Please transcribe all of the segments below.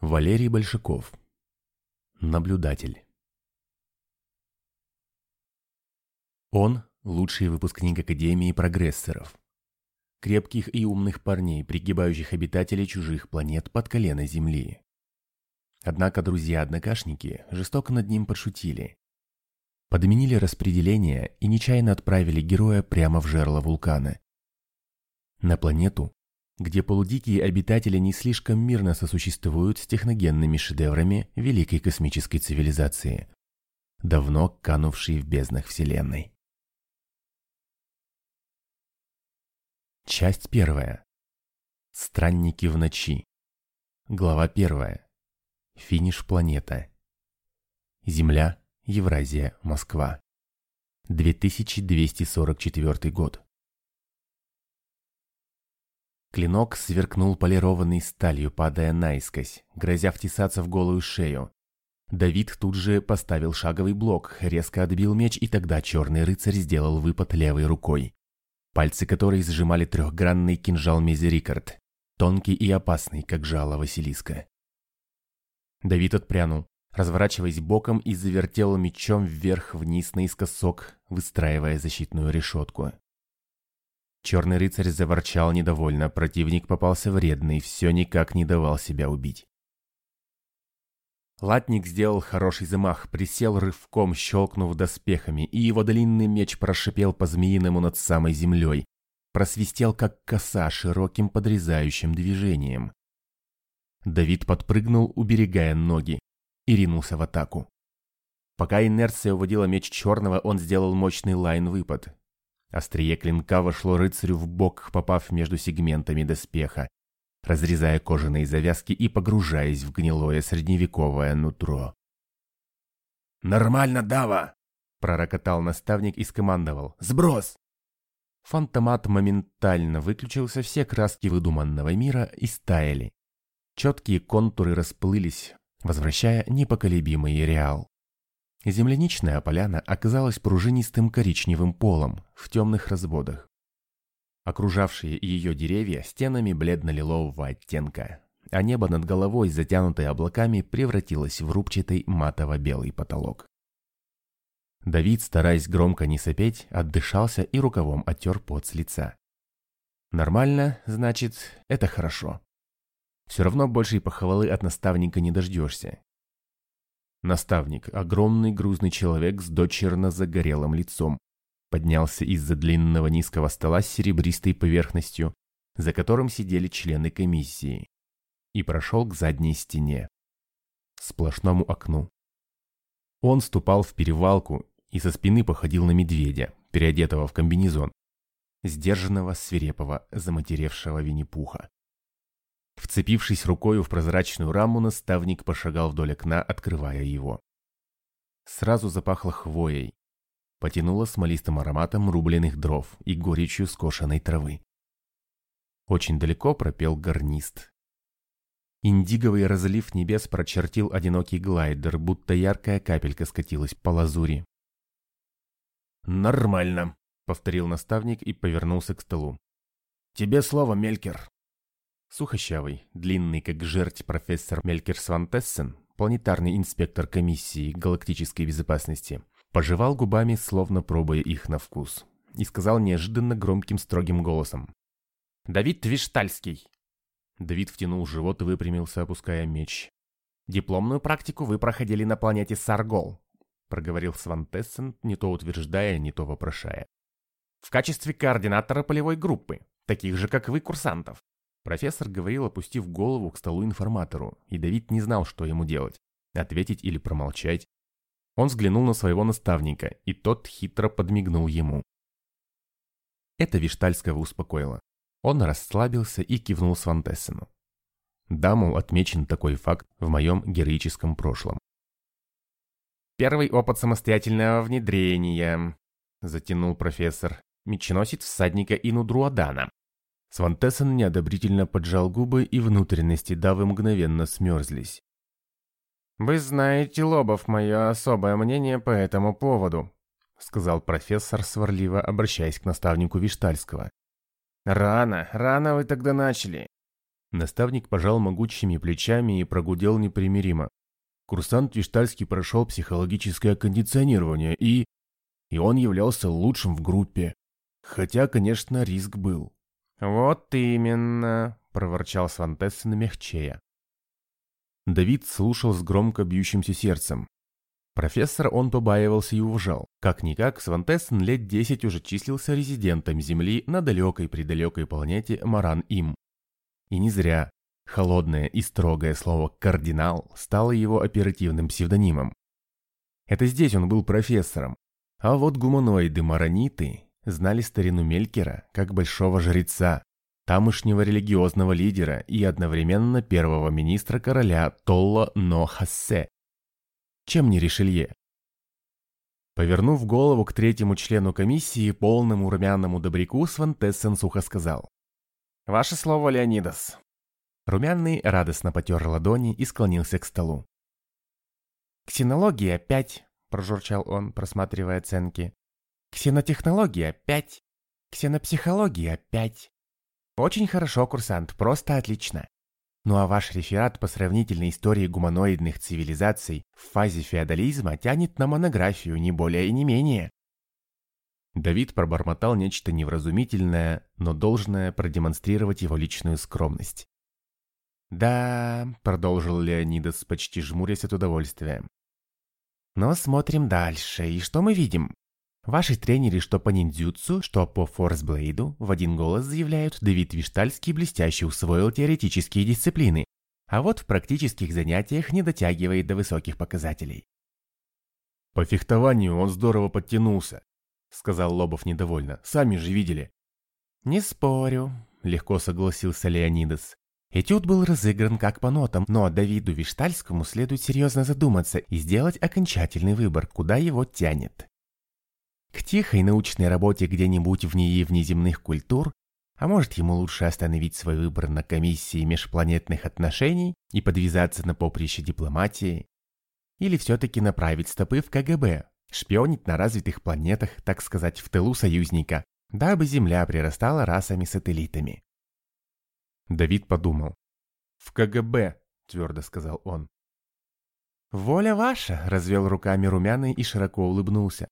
Валерий Большаков. Наблюдатель. Он – лучший выпускник Академии прогрессоров. Крепких и умных парней, пригибающих обитателей чужих планет под колено Земли. Однако друзья-однокашники жестоко над ним подшутили. Подменили распределение и нечаянно отправили героя прямо в жерло вулкана. На планету, где полудикие обитатели не слишком мирно сосуществуют с техногенными шедеврами великой космической цивилизации, давно канувшей в безднах Вселенной. Часть первая. Странники в ночи. Глава первая. Финиш планета. Земля, Евразия, Москва. 2244 год. Клинок сверкнул полированной сталью, падая наискось, грозя втесаться в голую шею. Давид тут же поставил шаговый блок, резко отбил меч, и тогда черный рыцарь сделал выпад левой рукой, пальцы которой сжимали трехгранный кинжал Мезерикард, тонкий и опасный, как жало Василиска. Давид отпрянул, разворачиваясь боком и завертел мечом вверх-вниз наискосок, выстраивая защитную решетку. Черный рыцарь заворчал недовольно, противник попался вредный, все никак не давал себя убить. Латник сделал хороший замах, присел рывком, щелкнув доспехами, и его длинный меч прошипел по-змеиному над самой землей, просвистел как коса широким подрезающим движением. Давид подпрыгнул, уберегая ноги, и ринулся в атаку. Пока инерция уводила меч черного, он сделал мощный лайн-выпад. Острие клинка вошло рыцарю в бок, попав между сегментами доспеха, разрезая кожаные завязки и погружаясь в гнилое средневековое нутро. «Нормально, Дава!» – пророкотал наставник и скомандовал. «Сброс!» Фантомат моментально выключился, все краски выдуманного мира и стаяли. Четкие контуры расплылись, возвращая непоколебимый реал. Земляничная поляна оказалась пружинистым коричневым полом в темных разводах. Окружавшие ее деревья стенами бледно-лилового оттенка, а небо над головой, затянутое облаками, превратилось в рубчатый матово-белый потолок. Давид, стараясь громко не сопеть, отдышался и рукавом оттер пот с лица. Нормально, значит, это хорошо. Все равно большей похвалы от наставника не дождешься. Наставник, огромный грузный человек с дочерно загорелым лицом, поднялся из-за длинного низкого стола с серебристой поверхностью, за которым сидели члены комиссии, и прошел к задней стене, сплошному окну. Он ступал в перевалку и со спины походил на медведя, переодетого в комбинезон, сдержанного, свирепого, заматеревшего Винни-Пуха. Вцепившись рукою в прозрачную раму, наставник пошагал вдоль окна, открывая его. Сразу запахло хвоей. Потянуло смолистым ароматом рубленых дров и горечью скошенной травы. Очень далеко пропел гарнист. Индиговый разлив небес прочертил одинокий глайдер, будто яркая капелька скатилась по лазури. «Нормально», — повторил наставник и повернулся к столу. «Тебе слово, Мелькер». Сухощавый, длинный как жерть профессор Мелькерс Ван Тессен, планетарный инспектор комиссии галактической безопасности, пожевал губами, словно пробуя их на вкус, и сказал неожиданно громким строгим голосом. «Давид Твиштальский!» Давид втянул живот и выпрямился, опуская меч. «Дипломную практику вы проходили на планете Саргол», проговорил Сван Тессен, не то утверждая, не то вопрошая. «В качестве координатора полевой группы, таких же, как вы, курсантов. Профессор говорил, опустив голову к столу информатору, и Давид не знал, что ему делать – ответить или промолчать. Он взглянул на своего наставника, и тот хитро подмигнул ему. Это Виштальского успокоило. Он расслабился и кивнул Свантессену. Да, мол, отмечен такой факт в моем героическом прошлом. «Первый опыт самостоятельного внедрения», – затянул профессор. «Меченосец всадника Инудруадана. Свантессен неодобрительно поджал губы, и внутренности Давы мгновенно смерзлись. «Вы знаете, Лобов, мое особое мнение по этому поводу», сказал профессор сварливо, обращаясь к наставнику Виштальского. «Рано, рано вы тогда начали. Наставник пожал могучими плечами и прогудел непримиримо. Курсант Виштальский прошел психологическое кондиционирование и... И он являлся лучшим в группе. Хотя, конечно, риск был. «Вот именно», — проворчал Свантессен мягчея. Давид слушал с громко бьющимся сердцем. Профессор он побаивался и уважал. Как-никак, Свантессен лет десять уже числился резидентом Земли на далекой-предалекой планете Маран-Им. И не зря. Холодное и строгое слово «кардинал» стало его оперативным псевдонимом. Это здесь он был профессором. А вот гуманоиды-марониты знали старину Мелькера как большого жреца, тамошнего религиозного лидера и одновременно первого министра короля Толла Но-Хассе. Чем не Ришелье? Повернув голову к третьему члену комиссии, полному румяному добряку, Свантессен сухо сказал. «Ваше слово, Леонидас». Румяный радостно потер ладони и склонился к столу. «Ксенология пять, прожурчал он, просматривая оценки. «Ксенотехнология пять, Ксенопсихология пять. Очень хорошо, курсант, просто отлично. Ну а ваш реферат по сравнительной истории гуманоидных цивилизаций в фазе феодализма тянет на монографию не более и не менее. Давид пробормотал нечто невразумительное, но должное продемонстрировать его личную скромность. «Да», — продолжил Леонидас, почти жмурясь от удовольствия. «Но смотрим дальше, и что мы видим? Ваши тренеры что по ниндзюцу, что по форсблейду в один голос заявляют, Давид Виштальский блестяще усвоил теоретические дисциплины, а вот в практических занятиях не дотягивает до высоких показателей. «По фехтованию он здорово подтянулся», — сказал Лобов недовольно. «Сами же видели». «Не спорю», — легко согласился Леонидас. Этюд был разыгран как по нотам, но Давиду Виштальскому следует серьезно задуматься и сделать окончательный выбор, куда его тянет. К тихой научной работе где-нибудь в НИИ внеземных культур, а может ему лучше остановить свой выбор на комиссии межпланетных отношений и подвязаться на поприще дипломатии, или все-таки направить стопы в КГБ, шпионить на развитых планетах, так сказать, в тылу союзника, дабы Земля прирастала расами-сателлитами. Давид подумал. «В КГБ», — твердо сказал он. «Воля ваша», — развел руками румяный и широко улыбнулся.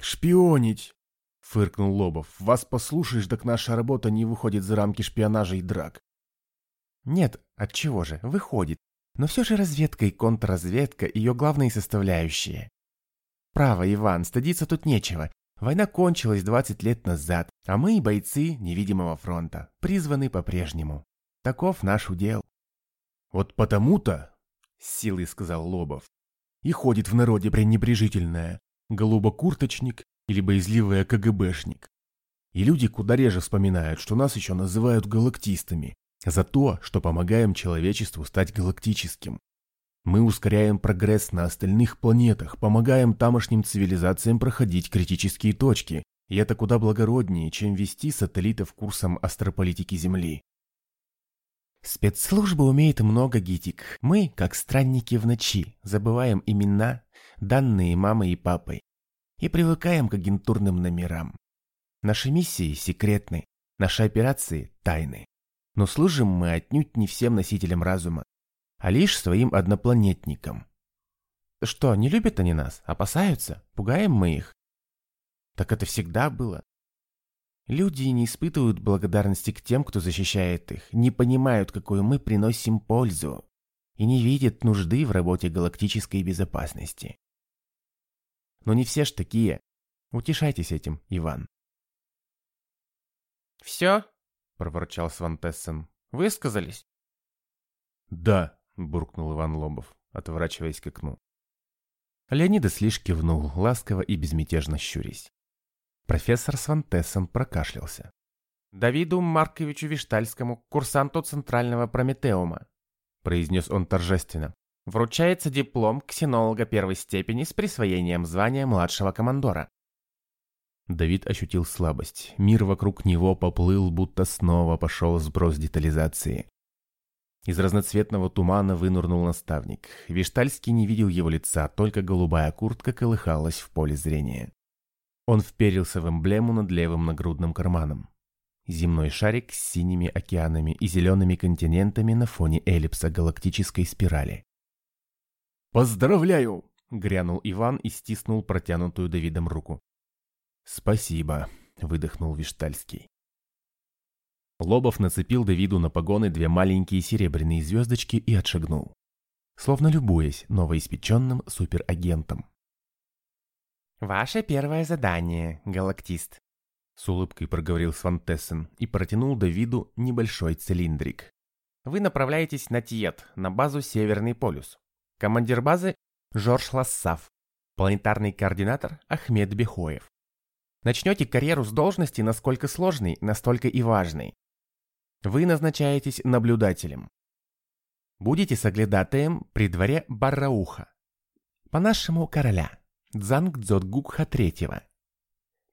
«Шпионить!» — фыркнул Лобов. «Вас послушаешь, так наша работа не выходит за рамки шпионажа и драк». «Нет, от чего же, выходит. Но все же разведка и контрразведка — ее главные составляющие. Право, Иван, стыдиться тут нечего. Война кончилась 20 лет назад, а мы, бойцы невидимого фронта, призваны по-прежнему. Таков наш удел. «Вот потому-то», — с силой сказал Лобов, — «и ходит в народе пренебрежительное, голубокурточник или боязливый КГБшник. И люди куда реже вспоминают, что нас еще называют галактистами, за то, что помогаем человечеству стать галактическим. Мы ускоряем прогресс на остальных планетах, помогаем тамошним цивилизациям проходить критические точки, и это куда благороднее, чем вести сателлитов курсом астрополитики Земли. Спецслужба умеет много гитик. Мы, как странники в ночи, забываем имена, данные мамой и папой, и привыкаем к агентурным номерам. Наши миссии секретны, наши операции тайны. Но служим мы отнюдь не всем носителям разума, а лишь своим однопланетникам. Что, не любят они нас? Опасаются? Пугаем мы их? Так это всегда было. Люди не испытывают благодарности к тем, кто защищает их, не понимают, какую мы приносим пользу, и не видят нужды в работе галактической безопасности. Но не все ж такие. Утешайтесь этим, Иван. «Все?» – проворчал Свантессен. «Высказались?» «Да», буркнул Иван Лобов, отворачиваясь к окну. Леонидас лишь кивнул, ласково и безмятежно щурясь. Профессор Свантессен прокашлялся. «Давиду Марковичу Виштальскому, курсанту Центрального Прометеума», произнес он торжественно, вручается диплом ксенолога первой степени с присвоением звания младшего командора. Давид ощутил слабость. Мир вокруг него поплыл, будто снова пошел сброс детализации. Из разноцветного тумана вынурнул наставник. Виштальский не видел его лица, только голубая куртка колыхалась в поле зрения. Он вперился в эмблему над левым нагрудным карманом. Земной шарик с синими океанами и зелеными континентами на фоне эллипса галактической спирали. «Поздравляю!» — грянул Иван и стиснул протянутую Давидом руку. «Спасибо», — выдохнул Виштальский. Лобов нацепил Давиду на погоны две маленькие серебряные звездочки и отшагнул, словно любуясь новоиспеченным суперагентом. «Ваше первое задание, галактист», — с улыбкой проговорил Свантессен и протянул Давиду небольшой цилиндрик. «Вы направляетесь на Тиет, на базу Северный полюс. Командир базы — Жорж Лассав, планетарный координатор Ахмед Бехоев. Начнете карьеру с должности насколько сложной, настолько и важной. Вы назначаетесь наблюдателем. Будете соглядатаем при дворе Баррауха. По-нашему короля, Дзанг Дзотгукха III.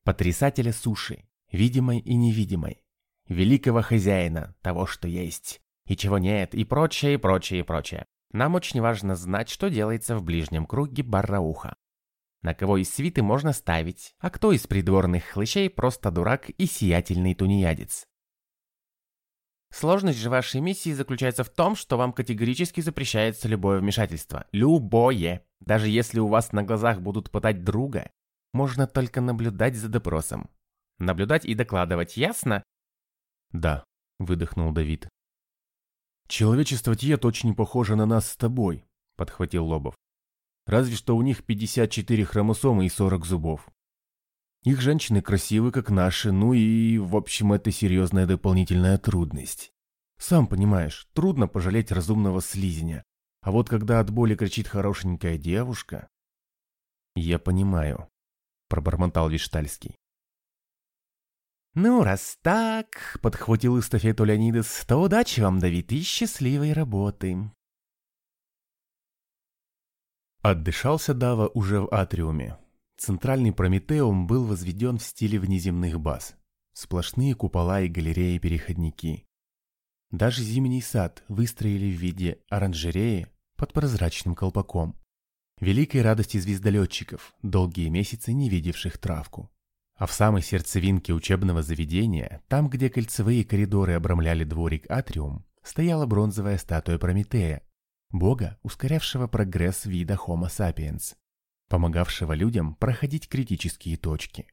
Потрясателя суши, видимой и невидимой. Великого хозяина, того, что есть, и чего нет, и прочее, и прочее, и прочее. Нам очень важно знать, что делается в ближнем круге Баррауха. На кого из свиты можно ставить, а кто из придворных хлыщей просто дурак и сиятельный тунеядец. Сложность же вашей миссии заключается в том, что вам категорически запрещается любое вмешательство. Любое. Даже если у вас на глазах будут пытать друга, можно только наблюдать за допросом. Наблюдать и докладывать, ясно? Да, выдохнул Давид. Человечество Тьет очень похоже на нас с тобой, подхватил Лобов. Разве что у них 54 хромосомы и 40 зубов. Их женщины красивы, как наши, ну и, в общем, это серьезная дополнительная трудность. Сам понимаешь, трудно пожалеть разумного слизня. А вот когда от боли кричит хорошенькая девушка... Я понимаю, пробормотал Виштальский. «Ну, раз так», — подхватил эстафету Леонидас, — «то удачи вам, Давид, и счастливой работы». Отдышался Дава уже в атриуме. Центральный Прометеум был возведен в стиле внеземных баз. Сплошные купола и галереи-переходники. Даже зимний сад выстроили в виде оранжереи под прозрачным колпаком. Великой радости звездолетчиков, долгие месяцы не видевших травку. А в самой сердцевинке учебного заведения, там, где кольцевые коридоры обрамляли дворик Атриум, стояла бронзовая статуя Прометея, бога, ускорявшего прогресс вида Homo sapiens помогавшего людям проходить критические точки.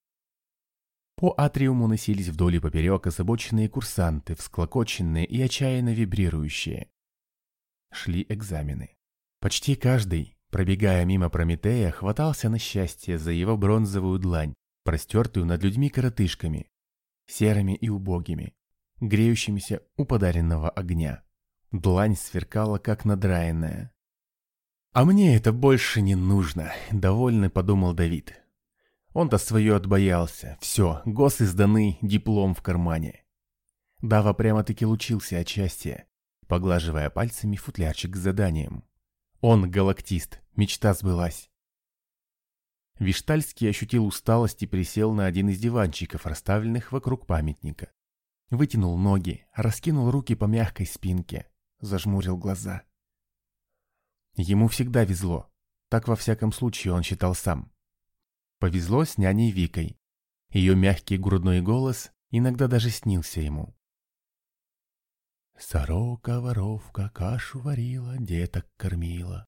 По атриуму носились вдоль и поперек озабоченные курсанты, всклокоченные и отчаянно вибрирующие. Шли экзамены. Почти каждый, пробегая мимо Прометея, хватался на счастье за его бронзовую длань, простертую над людьми-коротышками, серыми и убогими, греющимися у подаренного огня. Длань сверкала, как надраенная, «А мне это больше не нужно», — довольно подумал Давид. Он-то свое отбоялся. Все, гос изданы, диплом в кармане. Дава прямо-таки лучился от счастья, поглаживая пальцами футлярчик с заданием. Он галактист, мечта сбылась. Виштальский ощутил усталость и присел на один из диванчиков, расставленных вокруг памятника. Вытянул ноги, раскинул руки по мягкой спинке, зажмурил глаза. Ему всегда везло. Так во всяком случае он считал сам. Повезло с няней Викой. Ее мягкий грудной голос иногда даже снился ему. Сорока-воровка кашу варила, деток кормила.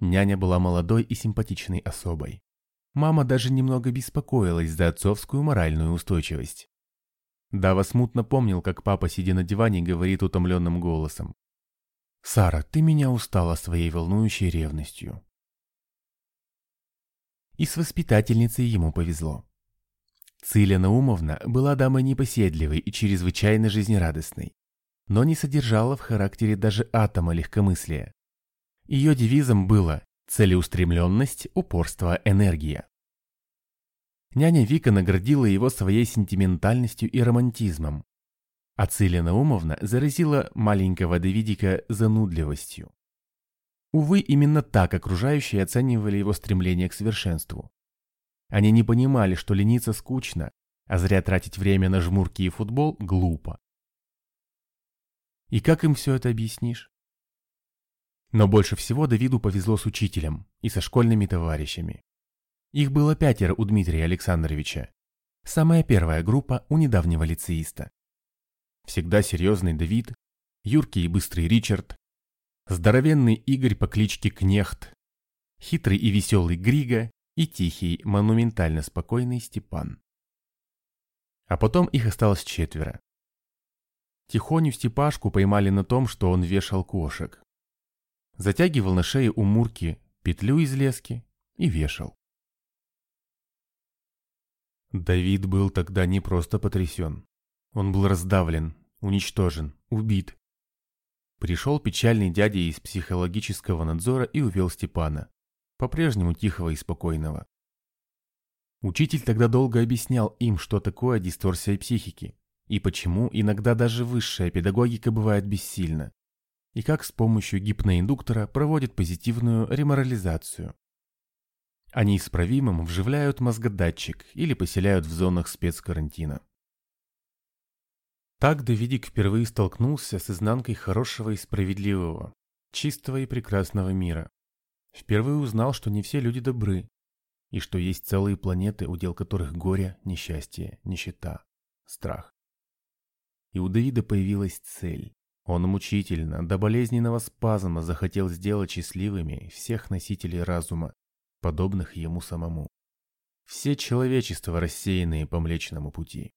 Няня была молодой и симпатичной особой. Мама даже немного беспокоилась за отцовскую моральную устойчивость. Дава смутно помнил, как папа, сидя на диване, говорит утомленным голосом. «Сара, ты меня устала своей волнующей ревностью». И с воспитательницей ему повезло. Циля Наумовна была дамой непоседливой и чрезвычайно жизнерадостной, но не содержала в характере даже атома легкомыслия. Ее девизом было «целеустремленность, упорство, энергия». Няня Вика наградила его своей сентиментальностью и романтизмом, а Циля Наумовна заразила маленького Давидика занудливостью. Увы, именно так окружающие оценивали его стремление к совершенству. Они не понимали, что лениться скучно, а зря тратить время на жмурки и футбол глупо. И как им все это объяснишь? Но больше всего Давиду повезло с учителем и со школьными товарищами. Их было пятеро у Дмитрия Александровича. Самая первая группа у недавнего лицеиста. Всегда серьезный Давид, юркий и быстрый Ричард, здоровенный Игорь по кличке Кнехт, хитрый и веселый Грига и тихий, монументально спокойный Степан. А потом их осталось четверо. Тихоню Степашку поймали на том, что он вешал кошек. Затягивал на шее у Мурки петлю из лески и вешал. Давид был тогда не просто потрясен. Он был раздавлен, уничтожен, убит. Пришел печальный дядя из психологического надзора и увел Степана, по-прежнему тихого и спокойного. Учитель тогда долго объяснял им, что такое дисторсия психики, и почему иногда даже высшая педагогика бывает бессильна, и как с помощью гипноиндуктора проводит позитивную реморализацию. Они исправимым вживляют мозгодатчик или поселяют в зонах спецкарантина. Так Давидик впервые столкнулся с изнанкой хорошего и справедливого, чистого и прекрасного мира. Впервые узнал, что не все люди добры, и что есть целые планеты, удел которых горе, несчастье, нищета, страх. И у Давида появилась цель. Он мучительно, до болезненного спазма захотел сделать счастливыми всех носителей разума подобных ему самому. Все человечество, рассеянные по Млечному пути.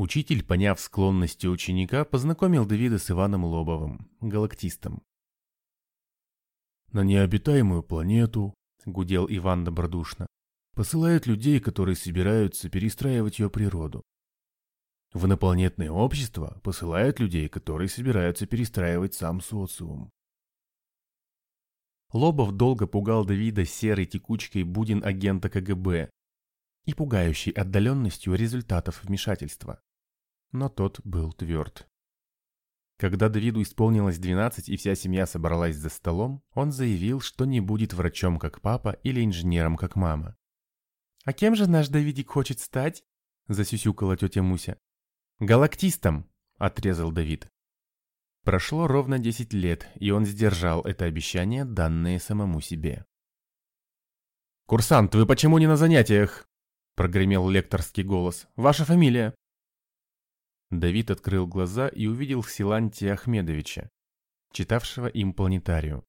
Учитель, поняв склонности ученика, познакомил Давида с Иваном Лобовым, галактистом. «На необитаемую планету», — гудел Иван добродушно, — «посылают людей, которые собираются перестраивать ее природу. В инопланетное общество посылают людей, которые собираются перестраивать сам социум. Лобов долго пугал Давида серой текучкой будин агента КГБ и пугающей отдаленностью результатов вмешательства. Но тот был тверд. Когда Давиду исполнилось 12 и вся семья собралась за столом, он заявил, что не будет врачом как папа или инженером как мама. «А кем же наш Давидик хочет стать?» – засюсюкала тетя Муся. «Галактистом!» – отрезал Давид. Прошло ровно 10 лет, и он сдержал это обещание, данное самому себе. «Курсант, вы почему не на занятиях?» – прогремел лекторский голос. «Ваша фамилия?» Давид открыл глаза и увидел Силантия Ахмедовича, читавшего им планетарию.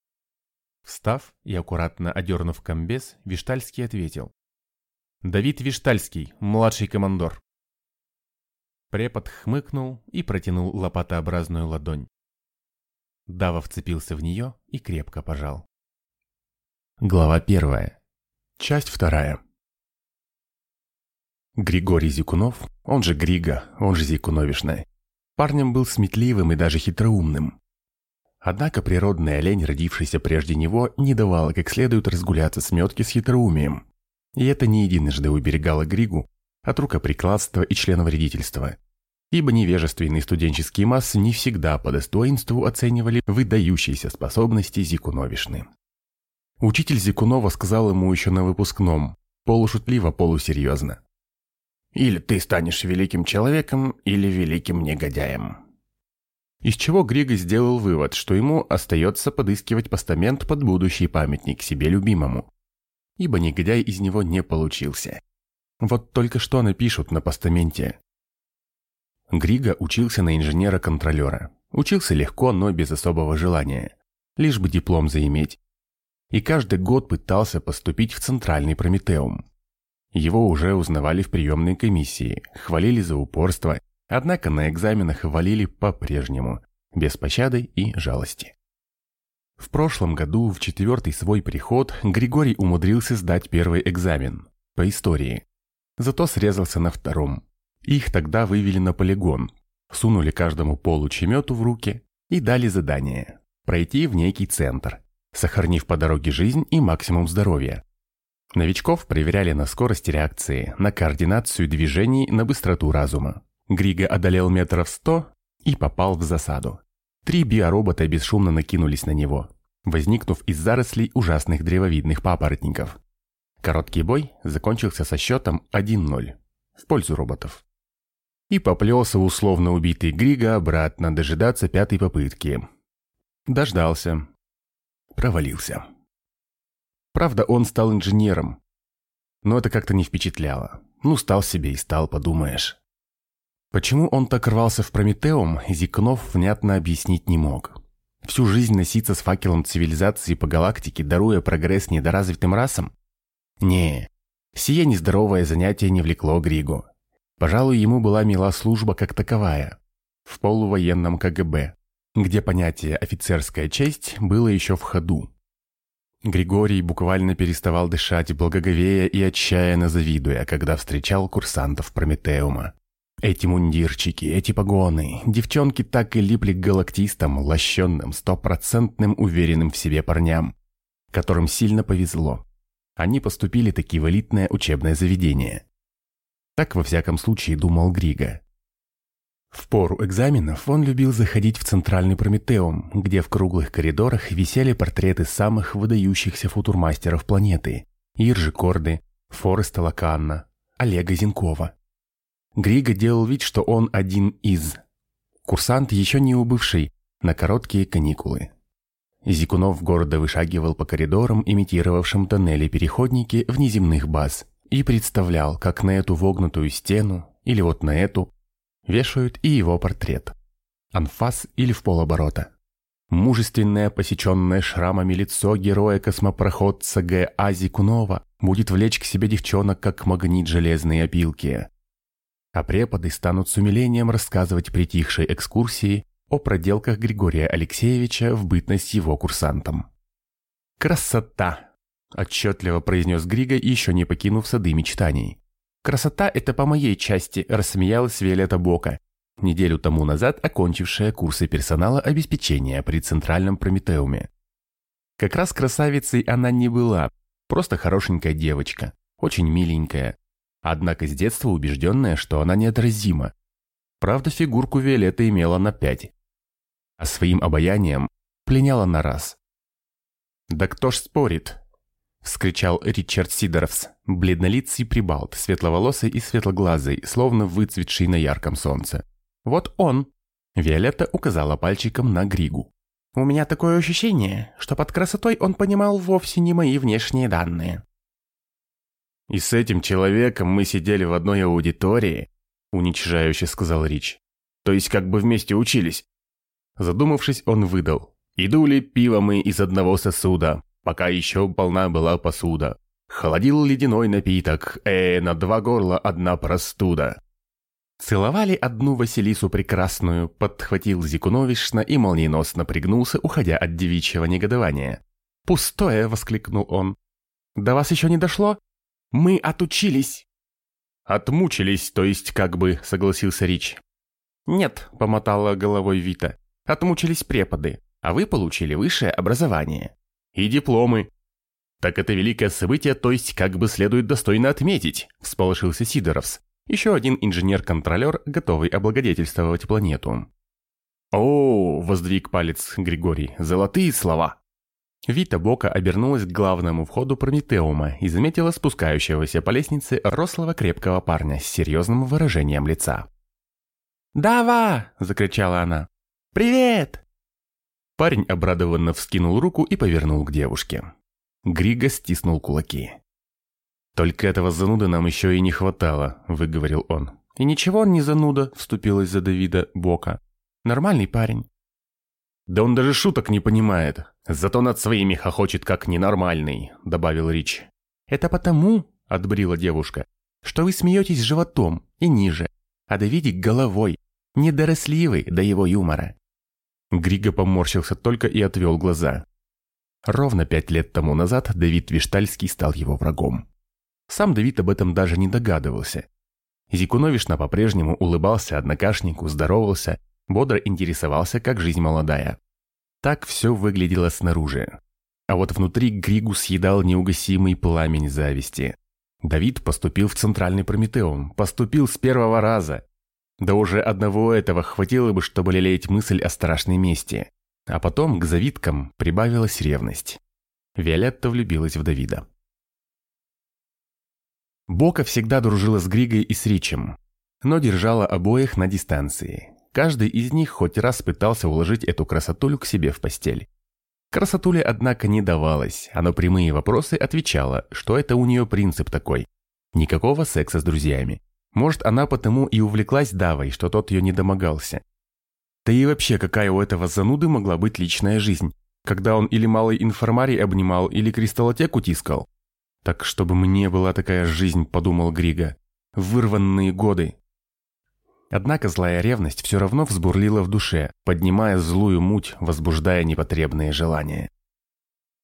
Встав и аккуратно одернув комбез, Виштальский ответил. «Давид Виштальский, младший командор». Препод хмыкнул и протянул лопатообразную ладонь. Дава вцепился в нее и крепко пожал. Глава первая. Часть вторая. Григорий Зикунов, он же Грига, он же Зикуновишная, парнем был сметливым и даже хитроумным. Однако природная лень, родившаяся прежде него, не давала как следует разгуляться с метки с хитроумием. И это не единожды уберегало Григу от рукоприкладства и членовредительства – ибо невежественные студенческие массы не всегда по достоинству оценивали выдающиеся способности Зикуновишны. Учитель Зикунова сказал ему еще на выпускном, полушутливо, полусерьезно. «Или ты станешь великим человеком, или великим негодяем». Из чего Григо сделал вывод, что ему остается подыскивать постамент под будущий памятник себе любимому, ибо негодяй из него не получился. Вот только что напишут на постаменте Григо учился на инженера-контролера. Учился легко, но без особого желания. Лишь бы диплом заиметь. И каждый год пытался поступить в Центральный Прометеум. Его уже узнавали в приемной комиссии, хвалили за упорство, однако на экзаменах хвалили по-прежнему, без пощады и жалости. В прошлом году, в четвертый свой приход, Григорий умудрился сдать первый экзамен по истории. Зато срезался на втором, их тогда вывели на полигон, сунули каждому получемету в руки и дали задание – пройти в некий центр, сохранив по дороге жизнь и максимум здоровья. Новичков проверяли на скорость реакции, на координацию движений, на быстроту разума. Григо одолел метров сто и попал в засаду. Три биоробота бесшумно накинулись на него, возникнув из зарослей ужасных древовидных папоротников. Короткий бой закончился со счетом 1-0 в пользу роботов и поплелся условно убитый Грига обратно дожидаться пятой попытки. Дождался. Провалился. Правда, он стал инженером. Но это как-то не впечатляло. Ну, стал себе и стал, подумаешь. Почему он так рвался в Прометеум, Зикнов внятно объяснить не мог. Всю жизнь носиться с факелом цивилизации по галактике, даруя прогресс недоразвитым расам? Не, сие нездоровое занятие не влекло Григу. Пожалуй, ему была мила служба как таковая, в полувоенном КГБ, где понятие «офицерская честь» было еще в ходу. Григорий буквально переставал дышать, благоговея и отчаянно завидуя, когда встречал курсантов Прометеума. Эти мундирчики, эти погоны, девчонки так и липли к галактистам, лощенным, стопроцентным уверенным в себе парням, которым сильно повезло. Они поступили таки в элитное учебное заведение. Так, во всяком случае, думал Грига. В пору экзаменов он любил заходить в центральный Прометеум, где в круглых коридорах висели портреты самых выдающихся футурмастеров планеты – Иржи Корды, Фореста Лаканна, Олега Зинкова. Григо делал вид, что он один из. Курсант, еще не убывший, на короткие каникулы. Зикунов гордо вышагивал по коридорам, имитировавшим тоннели-переходники внеземных баз, и представлял, как на эту вогнутую стену, или вот на эту, Вешают и его портрет. Анфас или в полоборота. Мужественное, посеченное шрамами лицо героя-космопроходца Г. Азикунова будет влечь к себе девчонок, как магнит железные опилки. А преподы станут с умилением рассказывать притихшей экскурсии о проделках Григория Алексеевича в бытность его курсантом. «Красота!» – отчетливо произнес Григо, еще не покинув сады мечтаний. «Красота – это по моей части», – рассмеялась Виолетта Бока, неделю тому назад окончившая курсы персонала обеспечения при Центральном Прометеуме. Как раз красавицей она не была, просто хорошенькая девочка, очень миленькая, однако с детства убежденная, что она неотразима. Правда, фигурку Виолетта имела на пять, а своим обаянием пленяла на раз. Да кто ж спорит, — вскричал Ричард Сидоровс, бледнолицый прибалт, светловолосый и светлоглазый, словно выцветший на ярком солнце. «Вот он!» — Виолетта указала пальчиком на Григу. «У меня такое ощущение, что под красотой он понимал вовсе не мои внешние данные». «И с этим человеком мы сидели в одной аудитории», — уничижающе сказал Рич. «То есть как бы вместе учились». Задумавшись, он выдал. «И дули пиво мы из одного сосуда, пока еще полна была посуда. Холодил ледяной напиток, э, на два горла одна простуда. Целовали одну Василису прекрасную, подхватил Зикуновишна и молниеносно пригнулся, уходя от девичьего негодования. «Пустое!» — воскликнул он. «До вас еще не дошло? Мы отучились!» «Отмучились, то есть как бы», — согласился Рич. «Нет», — помотала головой Вита, — «отмучились преподы, а вы получили высшее образование» и дипломы. Так это великое событие, то есть как бы следует достойно отметить, всполошился Сидоровс, еще один инженер-контролер, готовый облагодетельствовать планету. «О!» – воздвиг палец Григорий. «Золотые слова!» Вита Бока обернулась к главному входу Прометеума и заметила спускающегося по лестнице рослого крепкого парня с серьезным выражением лица. «Дава!» – закричала она. «Привет!» Парень обрадованно вскинул руку и повернул к девушке. Григо стиснул кулаки. «Только этого зануда нам еще и не хватало», — выговорил он. «И ничего он не зануда», — вступилась за Давида Бока. «Нормальный парень». «Да он даже шуток не понимает. Зато над своими хохочет как ненормальный», — добавил Рич. «Это потому», — отбрила девушка, «что вы смеетесь животом и ниже, а Давидик головой, недоросливый до его юмора. Григо поморщился только и отвел глаза. Ровно пять лет тому назад Давид Виштальский стал его врагом. Сам Давид об этом даже не догадывался. Зикуновишна по-прежнему улыбался однокашнику, здоровался, бодро интересовался, как жизнь молодая. Так все выглядело снаружи. А вот внутри Григу съедал неугасимый пламень зависти. Давид поступил в Центральный Прометеум, поступил с первого раза, да уже одного этого хватило бы, чтобы лелеять мысль о страшной мести. А потом к завиткам прибавилась ревность. Виолетта влюбилась в Давида. Бока всегда дружила с Григой и с Ричем, но держала обоих на дистанции. Каждый из них хоть раз пытался уложить эту красотулю к себе в постель. Красотуле, однако, не давалось, а на прямые вопросы отвечала, что это у нее принцип такой. Никакого секса с друзьями. Может, она потому и увлеклась Давой, что тот ее не домогался. Да и вообще, какая у этого зануды могла быть личная жизнь, когда он или малый информарий обнимал, или кристаллотеку тискал? Так чтобы мне была такая жизнь, подумал Грига. Вырванные годы. Однако злая ревность все равно взбурлила в душе, поднимая злую муть, возбуждая непотребные желания.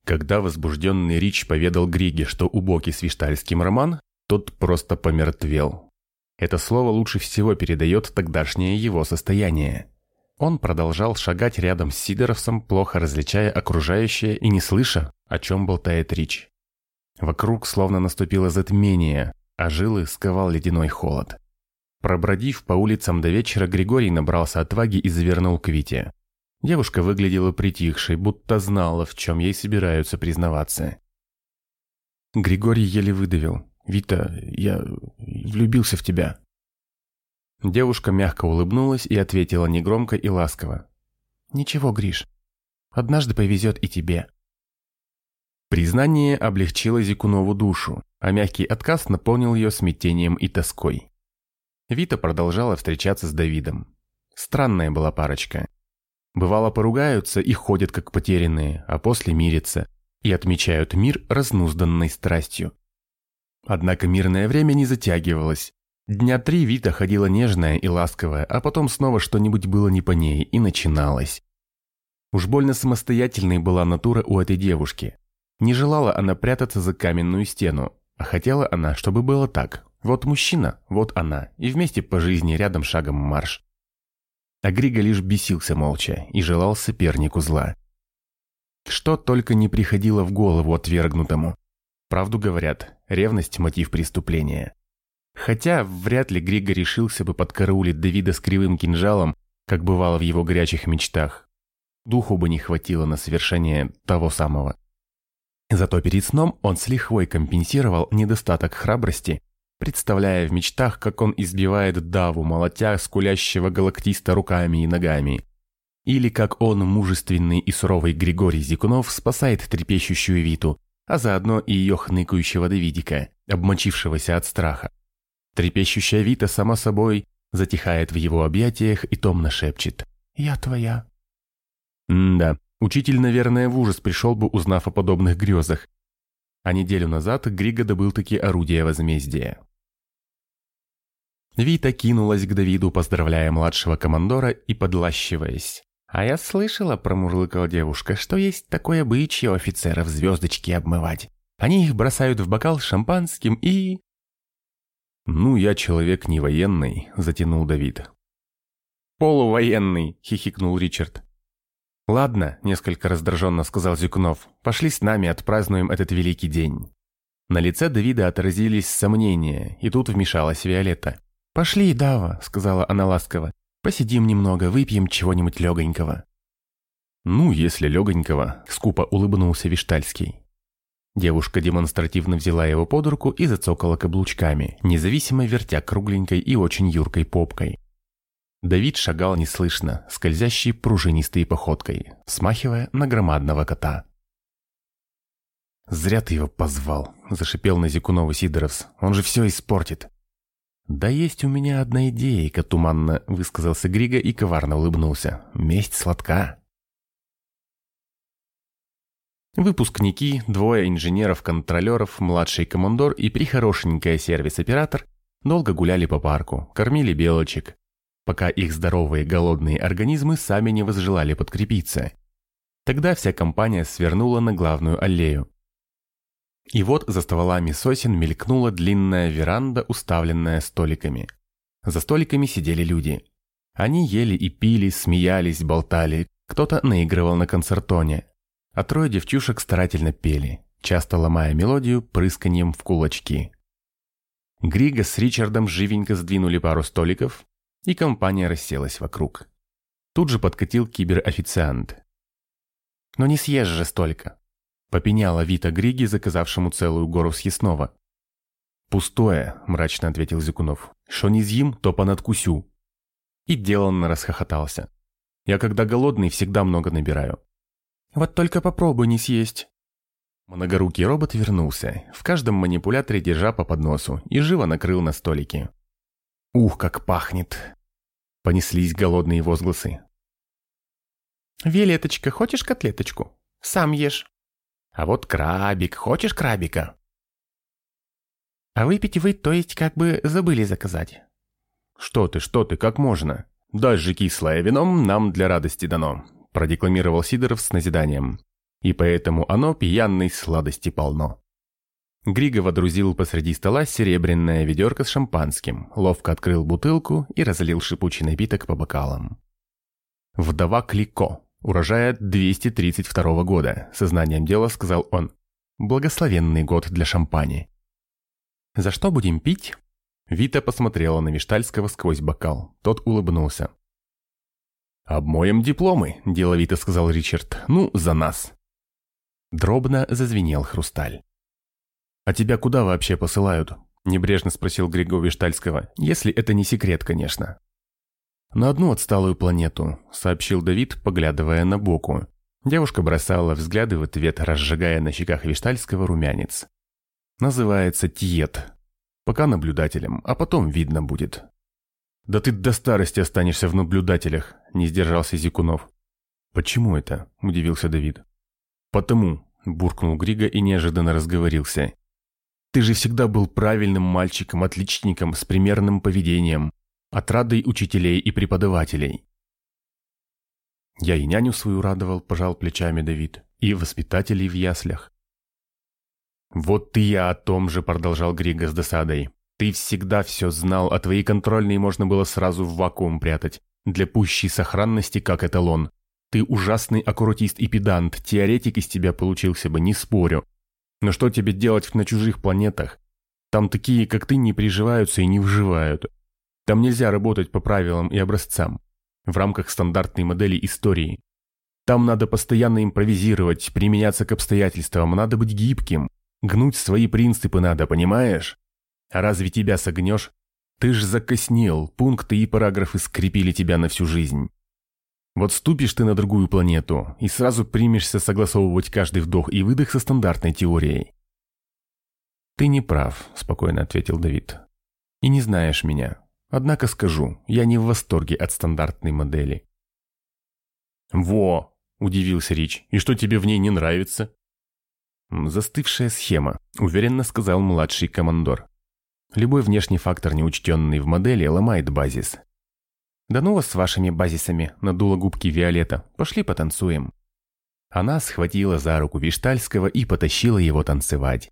Когда возбужденный Рич поведал Григе, что у Боки с Виштальским роман, тот просто помертвел. Это слово лучше всего передает тогдашнее его состояние. Он продолжал шагать рядом с Сидоровсом, плохо различая окружающее и не слыша, о чем болтает Рич. Вокруг словно наступило затмение, а жилы сковал ледяной холод. Пробродив по улицам до вечера, Григорий набрался отваги и завернул к Вите. Девушка выглядела притихшей, будто знала, в чем ей собираются признаваться. Григорий еле выдавил. «Вита, я влюбился в тебя». Девушка мягко улыбнулась и ответила негромко и ласково. «Ничего, Гриш, однажды повезет и тебе». Признание облегчило Зикунову душу, а мягкий отказ наполнил ее смятением и тоской. Вита продолжала встречаться с Давидом. Странная была парочка. Бывало поругаются и ходят как потерянные, а после мирятся и отмечают мир разнузданной страстью. Однако мирное время не затягивалось, Дня три Вита ходила нежная и ласковая, а потом снова что-нибудь было не по ней, и начиналось. Уж больно самостоятельной была натура у этой девушки. Не желала она прятаться за каменную стену, а хотела она, чтобы было так. Вот мужчина, вот она, и вместе по жизни рядом шагом марш. А Григо лишь бесился молча и желал сопернику зла. Что только не приходило в голову отвергнутому. Правду говорят, ревность – мотив преступления. Хотя вряд ли Григо решился бы подкараулить Давида с кривым кинжалом, как бывало в его горячих мечтах. Духу бы не хватило на совершение того самого. Зато перед сном он с лихвой компенсировал недостаток храбрости, представляя в мечтах, как он избивает Даву, молотя скулящего галактиста руками и ногами. Или как он, мужественный и суровый Григорий Зикунов, спасает трепещущую Виту, а заодно и ее хныкающего Давидика, обмочившегося от страха. Трепещущая Вита, сама собой, затихает в его объятиях и томно шепчет «Я твоя». М-да, учитель, наверное, в ужас пришел бы, узнав о подобных грезах. А неделю назад Григо добыл такие орудия возмездия. Вита кинулась к Давиду, поздравляя младшего командора и подлащиваясь. «А я слышала, — промурлыкала девушка, — что есть такое у офицеров звездочки обмывать. Они их бросают в бокал с шампанским и...» «Ну, я человек не военный», — затянул Давид. «Полувоенный», — хихикнул Ричард. «Ладно», — несколько раздраженно сказал Зюкнов, — «пошли с нами, отпразднуем этот великий день». На лице Давида отразились сомнения, и тут вмешалась Виолетта. «Пошли, Дава», — сказала она ласково. «Посидим немного, выпьем чего-нибудь легонького». «Ну, если легонького», — скупо улыбнулся Виштальский. Девушка демонстративно взяла его под руку и зацокала каблучками, независимо вертя кругленькой и очень юркой попкой. Давид шагал неслышно, скользящей пружинистой походкой, смахивая на громадного кота. «Зря ты его позвал», – зашипел на Зикунова Сидоровс. «Он же все испортит». «Да есть у меня одна идея», – туманно высказался Григо и коварно улыбнулся. «Месть сладка». Выпускники, двое инженеров-контролеров, младший командор и прихорошенькая сервис-оператор долго гуляли по парку, кормили белочек, пока их здоровые голодные организмы сами не возжелали подкрепиться. Тогда вся компания свернула на главную аллею. И вот за стволами сосен мелькнула длинная веранда, уставленная столиками. За столиками сидели люди. Они ели и пили, смеялись, болтали, кто-то наигрывал на концертоне, а трое девчушек старательно пели, часто ломая мелодию прысканьем в кулачки. Григо с Ричардом живенько сдвинули пару столиков, и компания расселась вокруг. Тут же подкатил киберофициант. «Но не съешь же столько!» — попеняла Вита Григи, заказавшему целую гору съестного. «Пустое», — мрачно ответил Зикунов. «Что не съем, то понадкусю». И деланно расхохотался. «Я когда голодный, всегда много набираю. Вот только попробуй не съесть». Многорукий робот вернулся, в каждом манипуляторе держа по подносу, и живо накрыл на столике. «Ух, как пахнет!» Понеслись голодные возгласы. «Виолеточка, хочешь котлеточку? Сам ешь». «А вот крабик, хочешь крабика?» «А выпить вы, то есть, как бы забыли заказать?» «Что ты, что ты, как можно? Даже кислое вином нам для радости дано», продекламировал Сидоров с назиданием и поэтому оно пьяной сладости полно. Григо водрузил посреди стола серебряное ведерко с шампанским, ловко открыл бутылку и разлил шипучий напиток по бокалам. «Вдова Клико, урожая 232 года», сознанием дела сказал он. «Благословенный год для шампани». «За что будем пить?» Вита посмотрела на Виштальского сквозь бокал. Тот улыбнулся. «Обмоем дипломы», – деловито сказал Ричард. «Ну, за нас». Дробно зазвенел хрусталь. «А тебя куда вообще посылают?» – небрежно спросил Григорий Штальского, если это не секрет, конечно. «На одну отсталую планету», – сообщил Давид, поглядывая на боку. Девушка бросала взгляды в ответ, разжигая на щеках Виштальского румянец. «Называется Тиет. Пока наблюдателем, а потом видно будет». «Да ты до старости останешься в наблюдателях», – не сдержался Зикунов. «Почему это?» – удивился Давид. «Потому», – буркнул Грига и неожиданно разговорился. «Ты же всегда был правильным мальчиком, отличником, с примерным поведением, отрадой учителей и преподавателей». «Я и няню свою радовал», – пожал плечами Давид, – «и воспитателей в яслях». «Вот ты я о том же», – продолжал Грига с досадой. «Ты всегда все знал, а твои контрольные можно было сразу в вакуум прятать, для пущей сохранности как эталон. Ты ужасный аккуратист и педант, теоретик из тебя получился бы, не спорю. Но что тебе делать на чужих планетах? Там такие, как ты, не приживаются и не вживают. Там нельзя работать по правилам и образцам, в рамках стандартной модели истории. Там надо постоянно импровизировать, применяться к обстоятельствам, надо быть гибким. Гнуть свои принципы надо, понимаешь? А разве тебя согнешь? Ты ж закоснел, пункты и параграфы скрепили тебя на всю жизнь. Вот ступишь ты на другую планету и сразу примешься согласовывать каждый вдох и выдох со стандартной теорией. «Ты не прав», – спокойно ответил Давид. «И не знаешь меня. Однако скажу, я не в восторге от стандартной модели». «Во!» – удивился Рич. «И что тебе в ней не нравится?» «Застывшая схема», – уверенно сказал младший командор. «Любой внешний фактор, неучтенный в модели, ломает базис. «Да ну вас с вашими базисами», – надула губки Виолетта. «Пошли потанцуем». Она схватила за руку Виштальского и потащила его танцевать.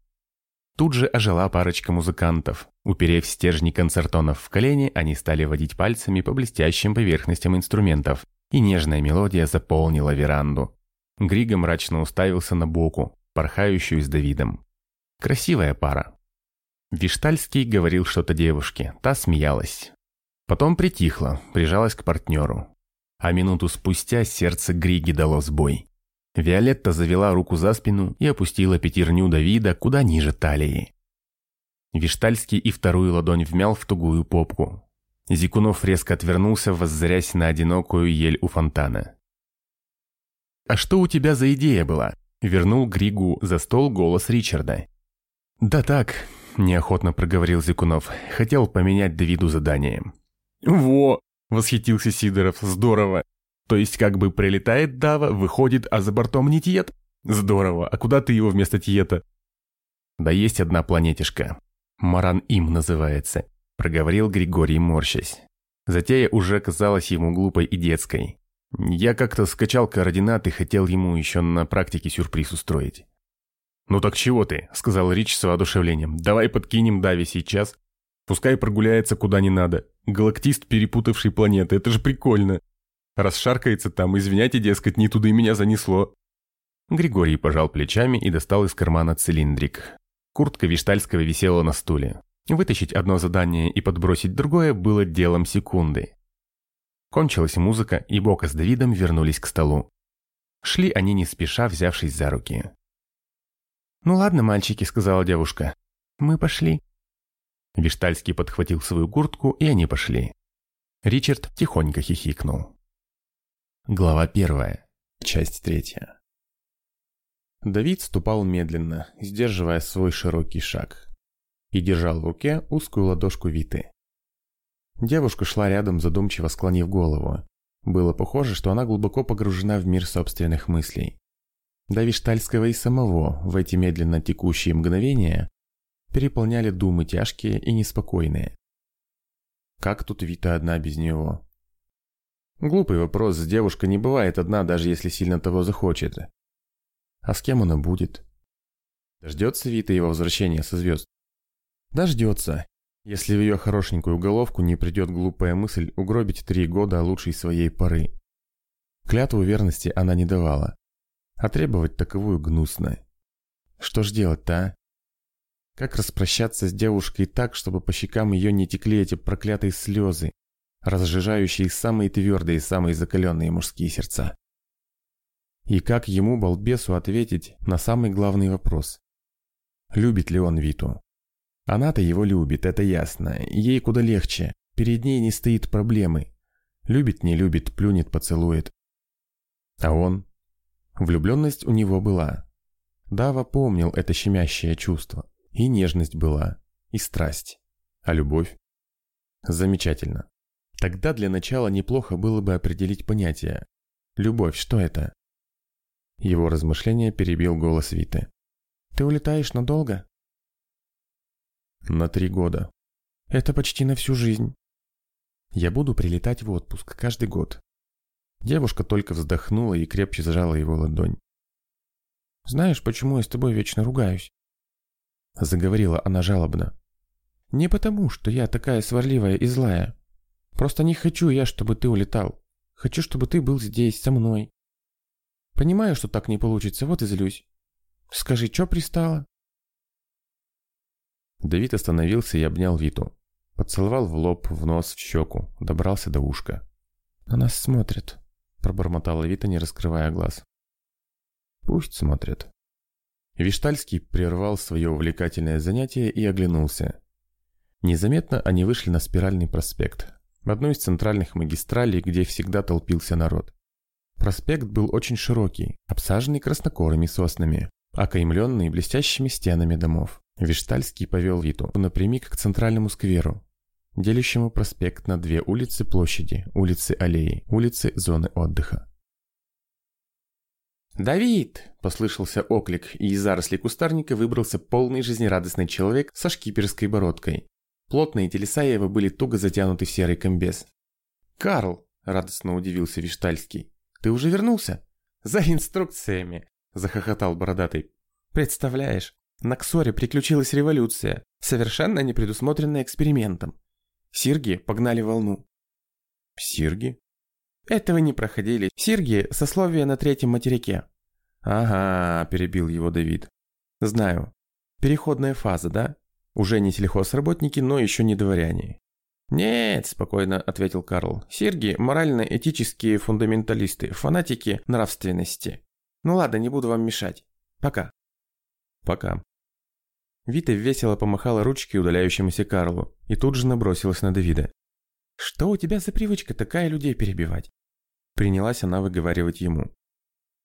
Тут же ожила парочка музыкантов. Уперев стержни концертонов в колени, они стали водить пальцами по блестящим поверхностям инструментов, и нежная мелодия заполнила веранду. Григо мрачно уставился на боку, порхающую с Давидом. Красивая пара. Виштальский говорил что-то девушке, та смеялась. Потом притихла, прижалась к партнеру. А минуту спустя сердце Григи дало сбой. Виолетта завела руку за спину и опустила пятерню Давида куда ниже талии. Виштальский и вторую ладонь вмял в тугую попку. Зикунов резко отвернулся, воззрясь на одинокую ель у фонтана. «А что у тебя за идея была?» – вернул Григу за стол голос Ричарда. «Да так», – неохотно проговорил Зикунов, – хотел поменять Давиду задание. «Во!» – восхитился Сидоров. «Здорово! То есть как бы прилетает Дава, выходит, а за бортом не Тиет? Здорово! А куда ты его вместо Тиета?» «Да есть одна планетишка. Маран-Им называется», – проговорил Григорий, морщась. Затея уже казалась ему глупой и детской. Я как-то скачал координаты, хотел ему еще на практике сюрприз устроить. «Ну так чего ты?» – сказал Рич с воодушевлением. «Давай подкинем Дави сейчас. Пускай прогуляется куда не надо. Галактист, перепутавший планеты, это же прикольно. Расшаркается там, извиняйте, дескать, не туда и меня занесло. Григорий пожал плечами и достал из кармана цилиндрик. Куртка Виштальского висела на стуле. Вытащить одно задание и подбросить другое было делом секунды. Кончилась музыка, и Бока с Давидом вернулись к столу. Шли они не спеша, взявшись за руки. «Ну ладно, мальчики», — сказала девушка. «Мы пошли». Виштальский подхватил свою куртку, и они пошли. Ричард тихонько хихикнул. Глава первая. Часть третья. Давид ступал медленно, сдерживая свой широкий шаг, и держал в руке узкую ладошку Виты. Девушка шла рядом, задумчиво склонив голову. Было похоже, что она глубоко погружена в мир собственных мыслей. До Виштальского и самого в эти медленно текущие мгновения переполняли думы тяжкие и неспокойные. Как тут Вита одна без него? Глупый вопрос, девушка не бывает одна, даже если сильно того захочет. А с кем она будет? Дождется Вита его возвращения со звезд? Дождется, если в ее хорошенькую головку не придет глупая мысль угробить три года лучшей своей поры. Клятву верности она не давала, а требовать таковую гнусно. Что ж делать-то, а? Как распрощаться с девушкой так, чтобы по щекам ее не текли эти проклятые слезы, разжижающие самые твердые и самые закаленные мужские сердца? И как ему, балбесу, ответить на самый главный вопрос? Любит ли он Виту? Она-то его любит, это ясно. Ей куда легче. Перед ней не стоит проблемы. Любит, не любит, плюнет, поцелует. А он? Влюбленность у него была. Дава помнил это щемящее чувство. И нежность была, и страсть. А любовь? Замечательно. Тогда для начала неплохо было бы определить понятие. Любовь, что это? Его размышления перебил голос Виты. «Ты улетаешь надолго?» «На три года. Это почти на всю жизнь. Я буду прилетать в отпуск каждый год». Девушка только вздохнула и крепче сжала его ладонь. «Знаешь, почему я с тобой вечно ругаюсь?» Заговорила она жалобно. «Не потому, что я такая сварливая и злая. Просто не хочу я, чтобы ты улетал. Хочу, чтобы ты был здесь, со мной. Понимаю, что так не получится, вот и злюсь. Скажи, что пристало?» Давид остановился и обнял Виту. Поцеловал в лоб, в нос, в щеку, добрался до ушка. «На нас смотрят», — пробормотала Вита, не раскрывая глаз. «Пусть смотрят». Виштальский прервал свое увлекательное занятие и оглянулся. Незаметно они вышли на спиральный проспект, одну из центральных магистралей, где всегда толпился народ. Проспект был очень широкий, обсаженный краснокорыми соснами, окаймленный блестящими стенами домов. Виштальский повел Виту напрямик к центральному скверу, делящему проспект на две улицы площади, улицы аллеи, улицы зоны отдыха. «Давид!» – послышался оклик, и из зарослей кустарника выбрался полный жизнерадостный человек со шкиперской бородкой. Плотные телеса его были туго затянуты в серый комбез. «Карл!» – радостно удивился Виштальский. Ты уже вернулся? За инструкциями, захохотал бородатый. Представляешь, на Ксоре приключилась революция, совершенно не предусмотренная экспериментом. Сирги погнали волну. Сирги? Этого не проходили. Сирги – сословие на третьем материке. Ага, перебил его Давид. Знаю. Переходная фаза, да? Уже не сельхозработники, но еще не дворяне. «Нет», – спокойно ответил Карл. «Сирги – морально-этические фундаменталисты, фанатики нравственности. Ну ладно, не буду вам мешать. Пока». «Пока». Вита весело помахала ручки удаляющемуся Карлу и тут же набросилась на Давида. «Что у тебя за привычка такая людей перебивать?» Принялась она выговаривать ему.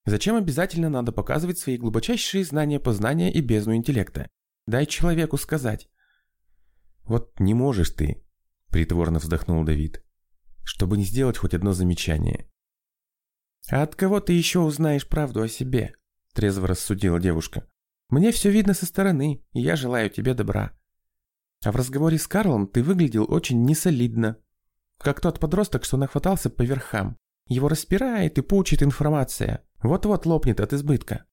«Зачем обязательно надо показывать свои глубочайшие знания познания и бездну интеллекта? Дай человеку сказать». «Вот не можешь ты», Притворно вздохнул Давид. Чтобы не сделать хоть одно замечание. «А от кого ты еще узнаешь правду о себе?» Трезво рассудила девушка. «Мне все видно со стороны, и я желаю тебе добра. А в разговоре с Карлом ты выглядел очень несолидно. Как тот подросток, что нахватался по верхам. Его распирает и пучит информация. Вот-вот лопнет от избытка».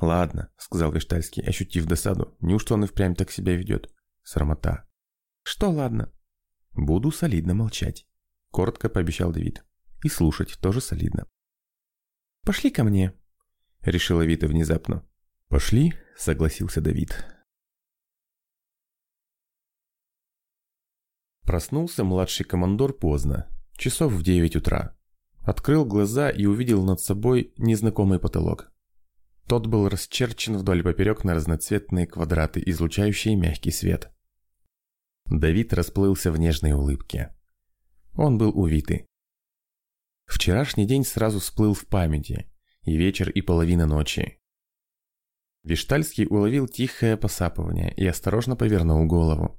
«Ладно», — сказал Виштальский, ощутив досаду. «Неужто он и впрямь так себя ведет? Срамота». Что ладно? Буду солидно молчать, коротко пообещал Давид. И слушать тоже солидно. Пошли ко мне, решила Вита внезапно. Пошли, согласился Давид. Проснулся младший командор поздно, часов в девять утра. Открыл глаза и увидел над собой незнакомый потолок. Тот был расчерчен вдоль поперек на разноцветные квадраты, излучающие мягкий свет. Давид расплылся в нежной улыбке. Он был увитый. Вчерашний день сразу всплыл в памяти, И вечер, и половина ночи. Виштальский уловил тихое посапывание и осторожно повернул голову.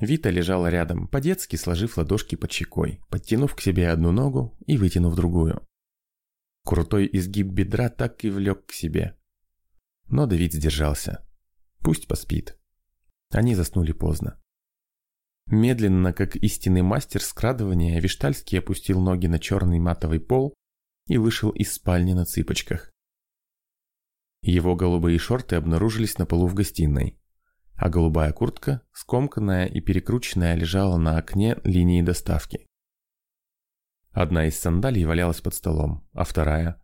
Вита лежала рядом, по-детски сложив ладошки под щекой, подтянув к себе одну ногу и вытянув другую. Крутой изгиб бедра так и влек к себе. Но Давид сдержался. Пусть поспит. Они заснули поздно. Медленно, как истинный мастер скрадывания, Виштальский опустил ноги на черный матовый пол и вышел из спальни на цыпочках. Его голубые шорты обнаружились на полу в гостиной, а голубая куртка, скомканная и перекрученная, лежала на окне линии доставки. Одна из сандалий валялась под столом, а вторая...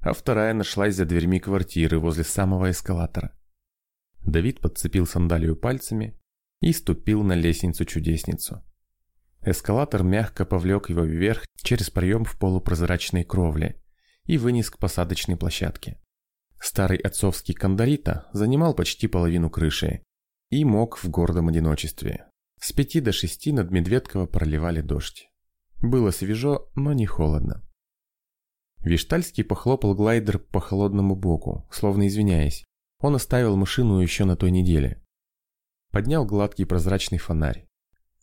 А вторая нашлась за дверьми квартиры возле самого эскалатора. Давид подцепил сандалию пальцами и ступил на лестницу-чудесницу. Эскалатор мягко повлек его вверх через проем в полупрозрачной кровле и вынес к посадочной площадке. Старый отцовский кандарита занимал почти половину крыши и мог в гордом одиночестве. С пяти до шести над Медведково проливали дождь. Было свежо, но не холодно. Виштальский похлопал глайдер по холодному боку, словно извиняясь. Он оставил машину еще на той неделе. Поднял гладкий прозрачный фонарь.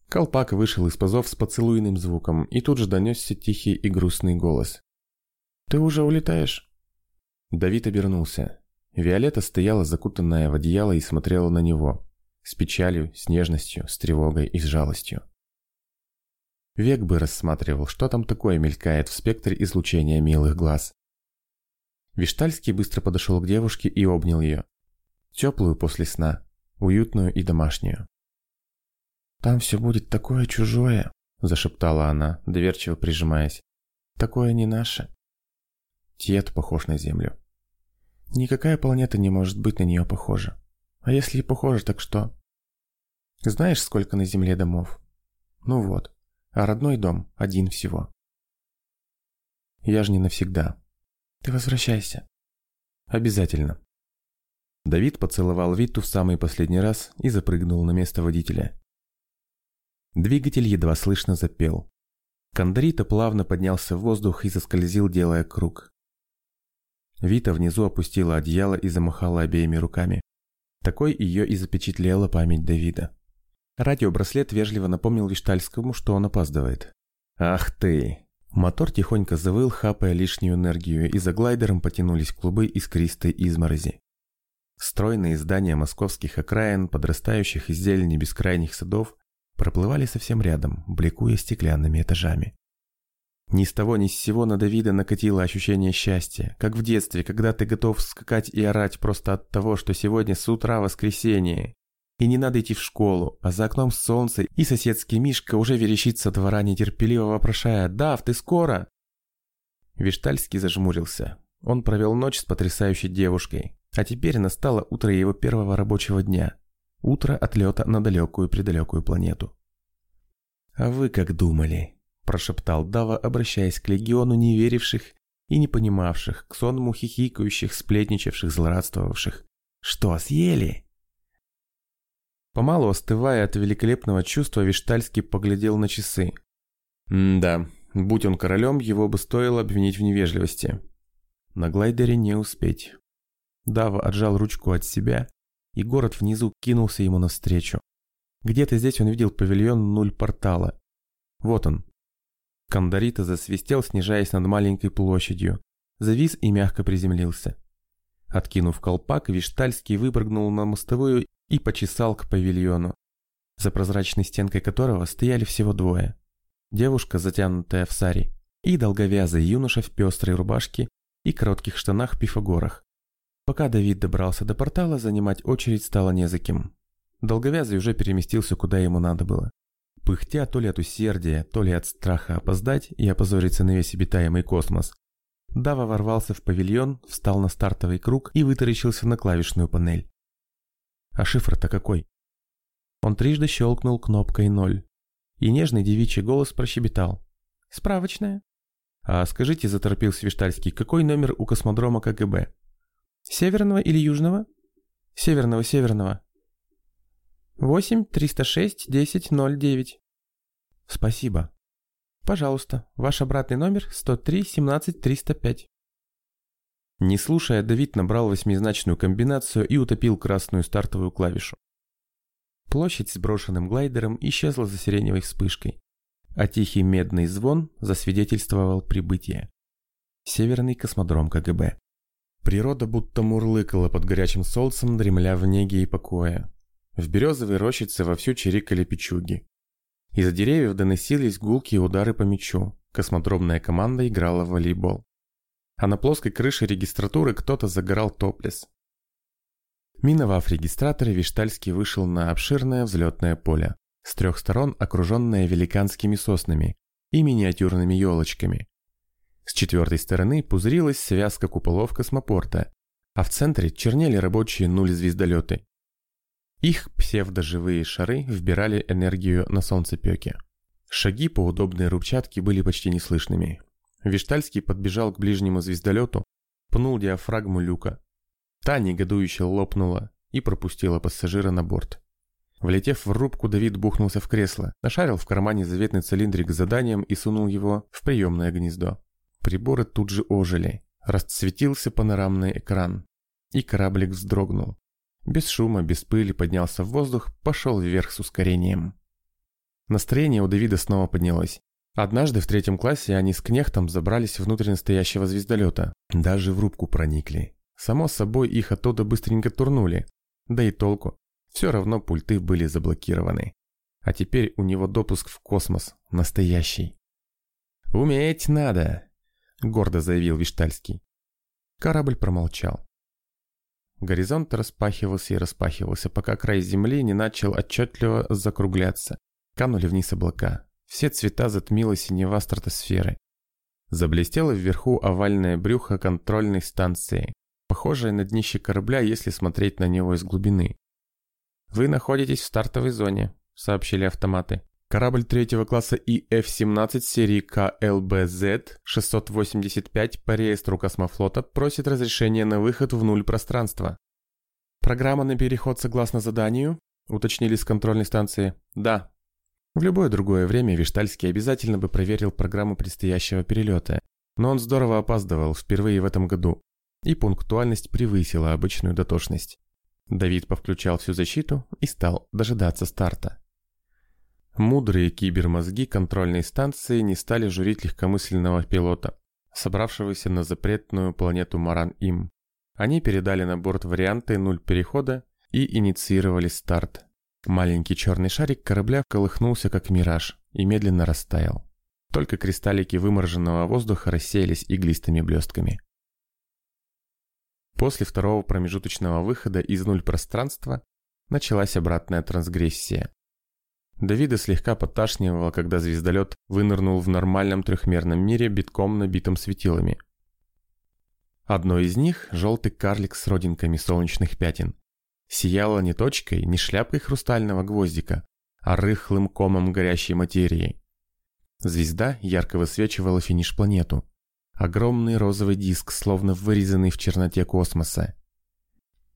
Колпак вышел из пазов с поцелуйным звуком, и тут же донесся тихий и грустный голос. «Ты уже улетаешь?» Давид обернулся. Виолетта стояла закутанная в одеяло и смотрела на него. С печалью, с нежностью, с тревогой и с жалостью. Век бы рассматривал, что там такое мелькает в спектре излучения милых глаз. Виштальский быстро подошел к девушке и обнял ее. Теплую после сна, уютную и домашнюю. «Там все будет такое чужое», – зашептала она, доверчиво прижимаясь. «Такое не наше». Тет похож на Землю. Никакая планета не может быть на нее похожа. А если и похожа, так что? Знаешь, сколько на Земле домов? Ну вот, а родной дом один всего. Я же не навсегда. Ты возвращайся. Обязательно. Давид поцеловал Виту в самый последний раз и запрыгнул на место водителя. Двигатель едва слышно запел. Кандарита плавно поднялся в воздух и заскользил, делая круг. Вита внизу опустила одеяло и замахала обеими руками. Такой ее и запечатлела память Давида. Радиобраслет вежливо напомнил Виштальскому, что он опаздывает. «Ах ты!» Мотор тихонько завыл, хапая лишнюю энергию, и за глайдером потянулись клубы искристой изморози. Стройные здания московских окраин, подрастающих из зелени бескрайних садов, проплывали совсем рядом, бликуя стеклянными этажами. Ни с того ни с сего на Давида накатило ощущение счастья, как в детстве, когда ты готов скакать и орать просто от того, что сегодня с утра воскресенье. И не надо идти в школу, а за окном солнце, и соседский Мишка уже верещит со двора нетерпеливо вопрошая «Дав, ты скоро?» Виштальский зажмурился. Он провел ночь с потрясающей девушкой, а теперь настало утро его первого рабочего дня. Утро отлета на далекую-предалекую планету. «А вы как думали?» – прошептал Дава, обращаясь к легиону неверивших и не понимавших, к сонму хихикающих, сплетничавших, злорадствовавших. «Что, съели?» Помалу остывая от великолепного чувства, Виштальский поглядел на часы. да, будь он королем, его бы стоило обвинить в невежливости. На глайдере не успеть. Дава отжал ручку от себя и город внизу кинулся ему навстречу. Где-то здесь он видел павильон нуль портала. Вот он. Кандарита засвистел, снижаясь над маленькой площадью. Завис и мягко приземлился. Откинув колпак, Виштальский выпрыгнул на мостовую и почесал к павильону, за прозрачной стенкой которого стояли всего двое. Девушка, затянутая в сари, и долговязый юноша в пестрой рубашке и коротких штанах-пифагорах. Пока Давид добрался до портала, занимать очередь стало не. Долговязый уже переместился куда ему надо было. Пыхтя то ли от усердия, то ли от страха опоздать и опозориться на весь обитаемый космос, Дава ворвался в павильон, встал на стартовый круг и вытаращился на клавишную панель. А шифр-то какой? Он трижды щелкнул кнопкой ноль, и нежный девичий голос прощебетал. «Справочная». «А скажите, — заторопился Виштальский, — какой номер у космодрома КГБ?» Северного или южного? Северного, северного. 8 306 10 09. Спасибо. Пожалуйста, ваш обратный номер 103 17 305. Не слушая, Давид набрал восьмизначную комбинацию и утопил красную стартовую клавишу. Площадь с брошенным глайдером исчезла за сиреневой вспышкой, а тихий медный звон засвидетельствовал прибытие. Северный космодром КГБ. Природа будто мурлыкала под горячим солнцем, дремля в неге и покое. В березовой рощице вовсю чирикали печуги. Из-за деревьев доносились гулкие удары по мячу. Космодромная команда играла в волейбол. А на плоской крыше регистратуры кто-то загорал топлес. Миновав регистратор, Виштальский вышел на обширное взлетное поле, с трех сторон окруженное великанскими соснами и миниатюрными елочками. С четвертой стороны пузырилась связка куполов космопорта, а в центре чернели рабочие нуль-звездолеты. Их псевдоживые шары вбирали энергию на солнцепеке. Шаги по удобной рубчатке были почти неслышными. Виштальский подбежал к ближнему звездолету, пнул диафрагму люка. Та негодующе лопнула и пропустила пассажира на борт. Влетев в рубку, Давид бухнулся в кресло, нашарил в кармане заветный цилиндрик с заданием и сунул его в приемное гнездо. Приборы тут же ожили. Расцветился панорамный экран. И кораблик вздрогнул. Без шума, без пыли поднялся в воздух, пошел вверх с ускорением. Настроение у Давида снова поднялось. Однажды в третьем классе они с Кнехтом забрались внутрь настоящего звездолета. Даже в рубку проникли. Само собой, их оттуда быстренько турнули. Да и толку. Все равно пульты были заблокированы. А теперь у него допуск в космос. Настоящий. «Уметь надо», — гордо заявил Виштальский. Корабль промолчал. Горизонт распахивался и распахивался, пока край земли не начал отчетливо закругляться. Канули вниз облака. Все цвета затмила синева стратосферы. Заблестело вверху овальное брюхо контрольной станции, похожее на днище корабля, если смотреть на него из глубины. «Вы находитесь в стартовой зоне», — сообщили автоматы. Корабль третьего класса ИФ-17 серии КЛБЗ-685 по реестру космофлота просит разрешения на выход в нуль пространства. «Программа на переход согласно заданию?» — уточнили с контрольной станции. «Да». В любое другое время Виштальский обязательно бы проверил программу предстоящего перелета, но он здорово опаздывал впервые в этом году, и пунктуальность превысила обычную дотошность. Давид повключал всю защиту и стал дожидаться старта. Мудрые кибермозги контрольной станции не стали журить легкомысленного пилота, собравшегося на запретную планету Маран-Им. Они передали на борт варианты нуль перехода и инициировали старт. Маленький черный шарик корабля колыхнулся как мираж и медленно растаял. Только кристаллики вымороженного воздуха рассеялись иглистыми блестками. После второго промежуточного выхода из нуль пространства началась обратная трансгрессия. Давида слегка поташнивало, когда звездолет вынырнул в нормальном трехмерном мире, битком набитым светилами. Одно из них – желтый карлик с родинками солнечных пятен. Сияло не точкой, не шляпкой хрустального гвоздика, а рыхлым комом горящей материи. Звезда ярко высвечивала финиш-планету. Огромный розовый диск, словно вырезанный в черноте космоса.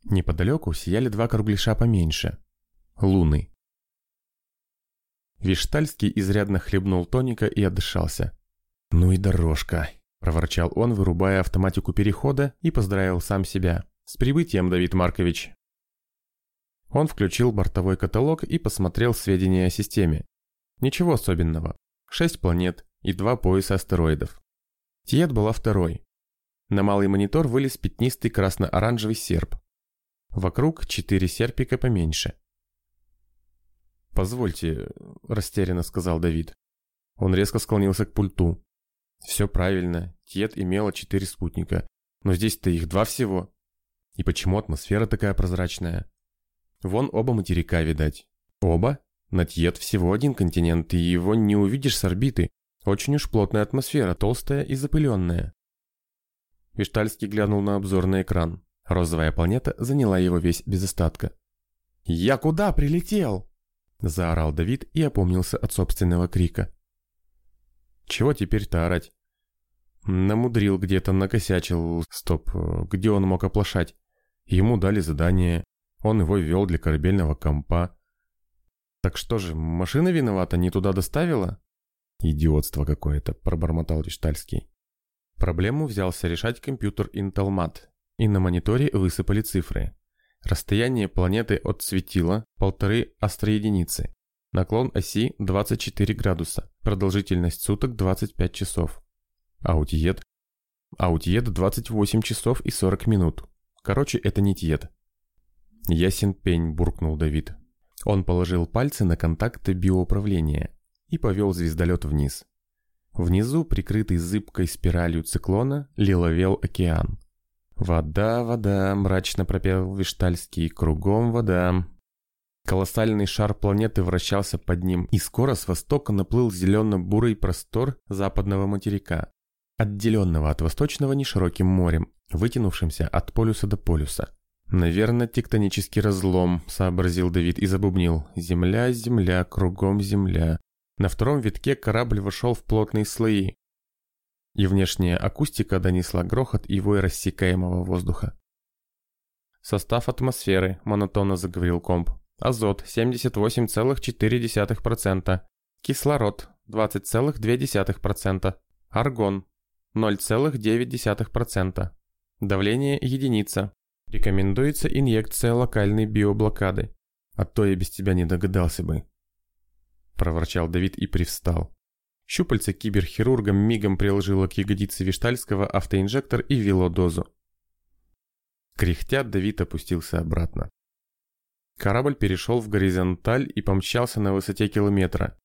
Неподалеку сияли два кругляша поменьше. Луны. Виштальский изрядно хлебнул тоника и отдышался. «Ну и дорожка», – проворчал он, вырубая автоматику перехода и поздравил сам себя. «С прибытием, Давид Маркович!» Он включил бортовой каталог и посмотрел сведения о системе. Ничего особенного. Шесть планет и два пояса астероидов. Тиет была второй. На малый монитор вылез пятнистый красно-оранжевый серп. Вокруг четыре серпика поменьше. «Позвольте», – растерянно сказал Давид. Он резко склонился к пульту. «Все правильно. Тиет имела четыре спутника. Но здесь-то их два всего. И почему атмосфера такая прозрачная? Вон оба материка, видать. Оба? На Тиет всего один континент, и его не увидишь с орбиты. Очень уж плотная атмосфера, толстая и запыленная. Виштальский глянул на обзорный экран. Розовая планета заняла его весь без остатка. «Я куда прилетел?» Заорал Давид и опомнился от собственного крика. «Чего теперь-то орать?» Намудрил где-то, накосячил. Стоп, где он мог оплошать? Ему дали задание. Он его ввел для корабельного компа. Так что же, машина виновата, не туда доставила? «Идиотство какое-то», — пробормотал Риштальский. Проблему взялся решать компьютер Intel Mat, и на мониторе высыпали цифры. Расстояние планеты от светила – полторы астроединицы. Наклон оси 24 градуса. Продолжительность суток 25 часов. Аутиет. Аутиет 28 часов и 40 минут. Короче, это не тиет. Ясен пень, буркнул Давид. Он положил пальцы на контакты биоуправления и повел звездолет вниз. Внизу, прикрытый зыбкой спиралью циклона, лиловел океан. «Вода, вода», — мрачно пропел Виштальский, — «кругом вода». Колоссальный шар планеты вращался под ним, и скоро с востока наплыл зелено-бурый простор западного материка, отделенного от восточного нешироким морем, вытянувшимся от полюса до полюса. «Наверное, тектонический разлом», — сообразил Давид и забубнил. «Земля, земля, кругом земля». На втором витке корабль вошел в плотные слои, и внешняя акустика донесла грохот и вой рассекаемого воздуха. «Состав атмосферы», — монотонно заговорил комп. «Азот 78,4%, кислород 20,2%, аргон 0,9%, давление единица. Рекомендуется инъекция локальной биоблокады. А то я без тебя не догадался бы», — проворчал Давид и привстал. Щупальце киберхирурга мигом приложило к ягодице Виштальского автоинжектор и ввело дозу. Кряхтя, Давид опустился обратно. Корабль перешел в горизонталь и помчался на высоте километра.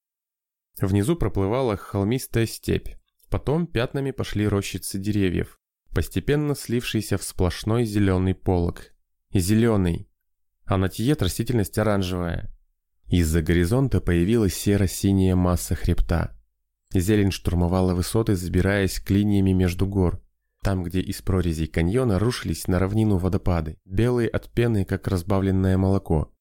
Внизу проплывала холмистая степь. Потом пятнами пошли рощицы деревьев, постепенно слившиеся в сплошной зеленый полог. Зеленый. А на тиет растительность оранжевая. Из-за горизонта появилась серо-синяя масса хребта. Зелень штурмовала высоты, забираясь клиньями между гор. Там, где из прорезей каньона рушились на равнину водопады, белые от пены, как разбавленное молоко.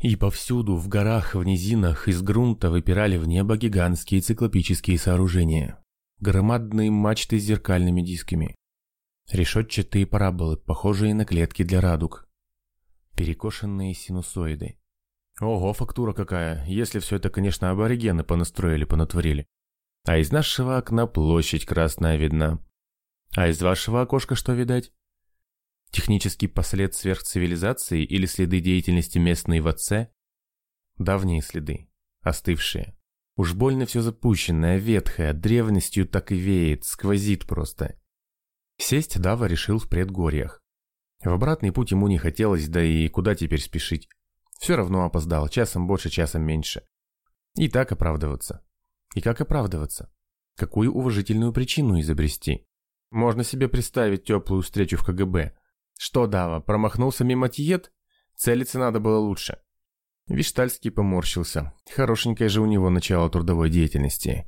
И повсюду, в горах, в низинах, из грунта выпирали в небо гигантские циклопические сооружения. Громадные мачты с зеркальными дисками. Решетчатые параболы, похожие на клетки для радуг. Перекошенные синусоиды. Ого, фактура какая, если все это, конечно, аборигены понастроили, понатворили. А из нашего окна площадь красная видна. А из вашего окошка что видать? Технический послед сверхцивилизации или следы деятельности местной в отце? Давние следы, остывшие. Уж больно все запущенное, ветхое, древностью так и веет, сквозит просто. Сесть Дава решил в предгорьях. В обратный путь ему не хотелось, да и куда теперь спешить. Все равно опоздал, часом больше, часом меньше. И так оправдываться. И как оправдываться? Какую уважительную причину изобрести? Можно себе представить теплую встречу в КГБ. Что, Дава, промахнулся мимо Тиет? Целиться надо было лучше. Виштальский поморщился. Хорошенькое же у него начало трудовой деятельности.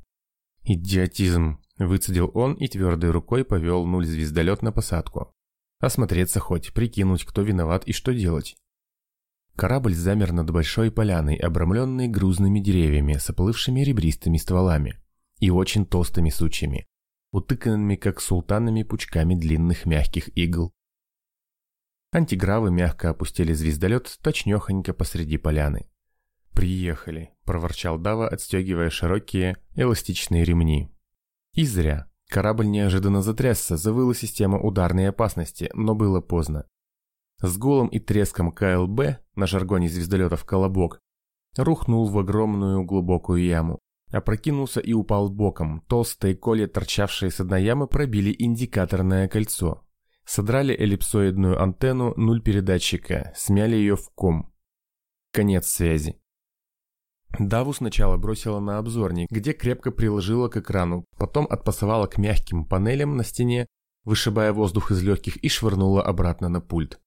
«Идиотизм!» – выцедил он и твердой рукой повел нуль звездолет на посадку. Осмотреться хоть, прикинуть, кто виноват и что делать. Корабль замер над большой поляной, обрамленной грузными деревьями с оплывшими ребристыми стволами и очень толстыми сучьями, утыканными как султанами пучками длинных мягких игл. Антигравы мягко опустили звездолет точнёхонько посреди поляны. «Приехали», — проворчал Дава, отстегивая широкие эластичные ремни. И зря. Корабль неожиданно затрясся, завыла система ударной опасности, но было поздно. С гулом и треском КЛБ, на жаргоне звездолетов «Колобок», рухнул в огромную глубокую яму. Опрокинулся и упал боком. Толстые колья, торчавшие с одной ямы, пробили индикаторное кольцо. Содрали эллипсоидную антенну нуль передатчика, смяли ее в ком. Конец связи. Даву сначала бросила на обзорник, где крепко приложила к экрану, потом отпасовала к мягким панелям на стене, вышибая воздух из легких и швырнула обратно на пульт.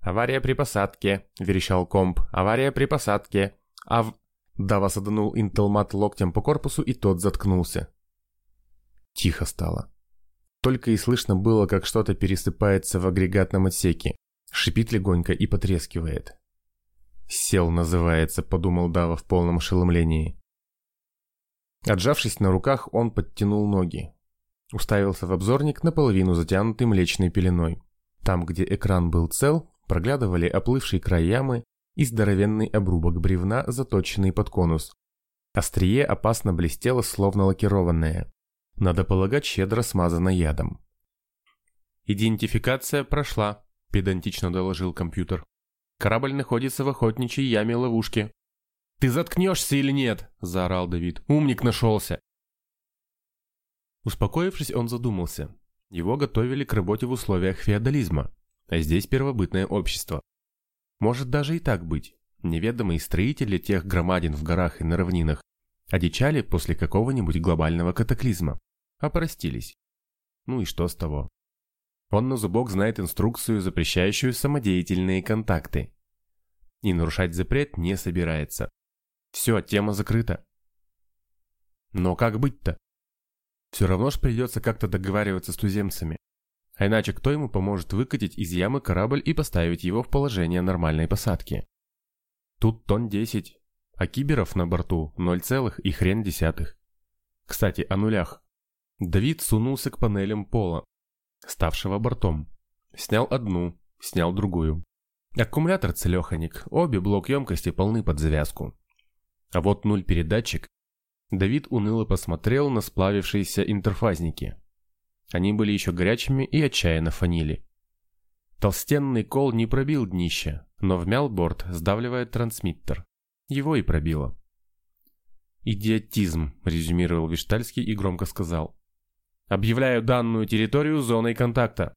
«Авария при посадке», — верещал комп. «Авария при посадке». Ав... Дава саданул Интелмат локтем по корпусу, и тот заткнулся. Тихо стало. Только и слышно было, как что-то пересыпается в агрегатном отсеке. Шипит легонько и потрескивает. «Сел, называется», — подумал Дава в полном ошеломлении. Отжавшись на руках, он подтянул ноги. Уставился в обзорник, наполовину затянутый млечной пеленой. Там, где экран был цел, проглядывали оплывший край ямы и здоровенный обрубок бревна, заточенный под конус. Острие опасно блестело, словно лакированное. Надо полагать, щедро смазано ядом. «Идентификация прошла», – педантично доложил компьютер. «Корабль находится в охотничьей яме ловушки». «Ты заткнешься или нет?» – заорал Давид. «Умник нашелся!» Успокоившись, он задумался. Его готовили к работе в условиях феодализма, а здесь первобытное общество. Может даже и так быть. Неведомые строители тех громадин в горах и на равнинах одичали после какого-нибудь глобального катаклизма, опростились. Ну и что с того? Он на зубок знает инструкцию, запрещающую самодеятельные контакты. И нарушать запрет не собирается. Все, тема закрыта. Но как быть-то? Все равно ж придется как-то договариваться с туземцами. А иначе кто ему поможет выкатить из ямы корабль и поставить его в положение нормальной посадки? Тут тонн 10, а киберов на борту 0, и хрен десятых. Кстати, о нулях. Давид сунулся к панелям пола, ставшего бортом. Снял одну, снял другую. Аккумулятор целеханик, обе блок емкости полны под завязку. А вот нуль передатчик Давид уныло посмотрел на сплавившиеся интерфазники. Они были еще горячими и отчаянно фанили. Толстенный кол не пробил днище, но вмял борт, сдавливая трансмиттер. Его и пробило. «Идиотизм», — резюмировал Виштальский и громко сказал. «Объявляю данную территорию зоной контакта».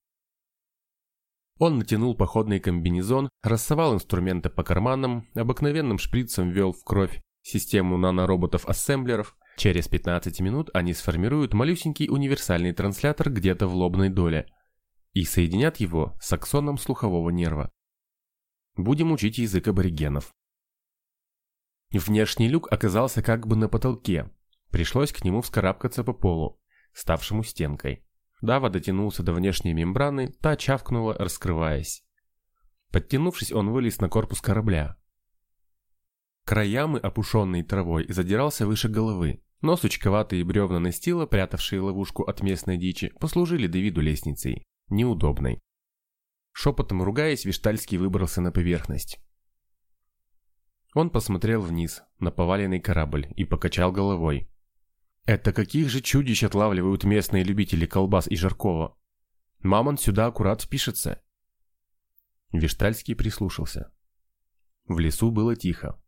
Он натянул походный комбинезон, рассовал инструменты по карманам, обыкновенным шприцем ввел в кровь систему нанороботов-ассемблеров. Через 15 минут они сформируют малюсенький универсальный транслятор где-то в лобной доле и соединят его с аксоном слухового нерва. Будем учить язык аборигенов. Внешний люк оказался как бы на потолке. Пришлось к нему вскарабкаться по полу, ставшему стенкой. Дава дотянулся до внешней мембраны, та чавкнула, раскрываясь. Подтянувшись, он вылез на корпус корабля. Край ямы, опушенный травой, задирался выше головы, но сучковатые бревна настила, прятавшие ловушку от местной дичи, послужили Давиду лестницей, неудобной. Шепотом ругаясь, Виштальский выбрался на поверхность. Он посмотрел вниз, на поваленный корабль, и покачал головой. Это каких же чудищ отлавливают местные любители колбас и жаркого? Мамон сюда аккурат впишется. Виштальский прислушался. В лесу было тихо.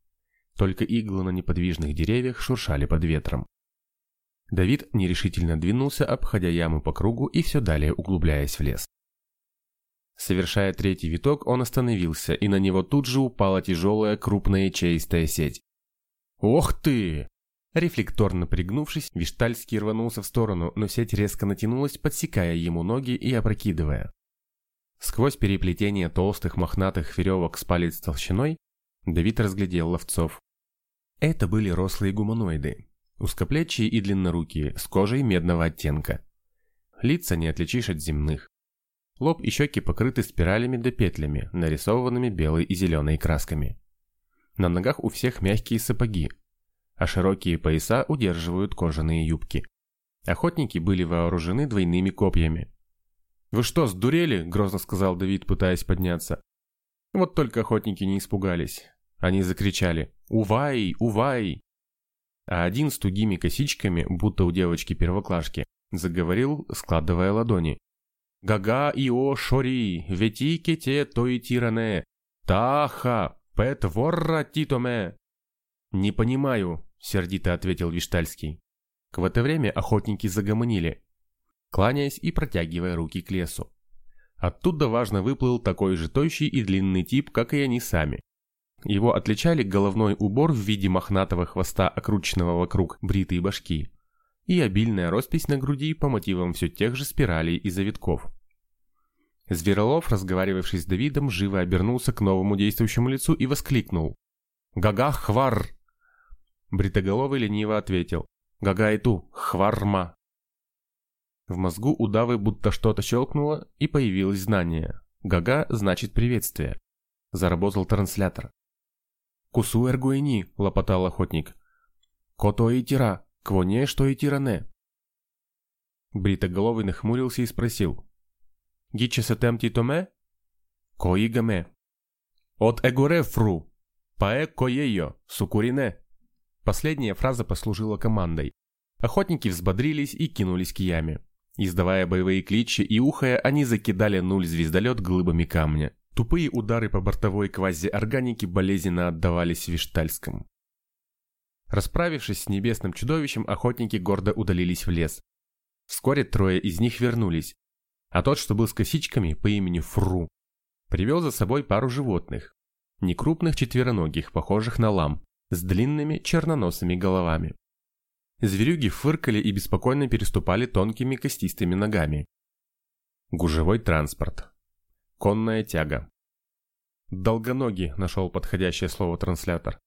Только иглы на неподвижных деревьях шуршали под ветром. Давид нерешительно двинулся, обходя яму по кругу и все далее углубляясь в лес. Совершая третий виток, он остановился, и на него тут же упала тяжелая крупная чеистая сеть. «Ох ты!» Рефлекторно пригнувшись, Виштальский рванулся в сторону, но сеть резко натянулась, подсекая ему ноги и опрокидывая. Сквозь переплетение толстых мохнатых веревок с палец толщиной, Давид разглядел ловцов. Это были рослые гуманоиды, узкоплечие и длиннорукие, с кожей медного оттенка. Лица не отличишь от земных. Лоб и щеки покрыты спиралями да петлями, нарисованными белой и зеленой красками. На ногах у всех мягкие сапоги, а широкие пояса удерживают кожаные юбки. Охотники были вооружены двойными копьями. «Вы что, сдурели?» – грозно сказал Давид, пытаясь подняться. Вот только охотники не испугались. Они закричали «Увай! Увай!» А один с тугими косичками, будто у девочки-первоклашки, заговорил, складывая ладони. «Гага ио шори, вети кете той тиране, таха, пет ворра титоме!» «Не понимаю», — сердито ответил Виштальский. В это время охотники загомонили, кланяясь и протягивая руки к лесу. Оттуда важно выплыл такой же тощий и длинный тип, как и они сами. Его отличали головной убор в виде мохнатого хвоста, окрученного вокруг бритой башки, и обильная роспись на груди по мотивам все тех же спиралей и завитков. Зверолов, разговаривавший с Давидом, живо обернулся к новому действующему лицу и воскликнул. «Гага хвар!» Бритоголовый лениво ответил. «Гага и ту, хварма!» В мозгу у Давы будто что-то щелкнуло, и появилось знание. «Гага» значит «приветствие». Заработал транслятор. «Кусу эргуэни», — лопотал охотник. «Кото и тира, квоне что и тиране». Бритоголовый нахмурился и спросил. «Гиче сетем титоме?» «Коигаме». «От эгоре фру, паэ коеё, сукурине». Последняя фраза послужила командой. Охотники взбодрились и кинулись к яме. Издавая боевые кличи и ухая, они закидали нуль-звездолет глыбами камня. Тупые удары по бортовой квази-органике болезненно отдавались Виштальскому. Расправившись с небесным чудовищем, охотники гордо удалились в лес. Вскоре трое из них вернулись, а тот, что был с косичками по имени Фру, привел за собой пару животных. Некрупных четвероногих, похожих на лам, с длинными черноносыми головами. Зверюги фыркали и беспокойно переступали тонкими костистыми ногами. Гужевой транспорт. Конная тяга. Долгоногий нашел подходящее слово транслятор.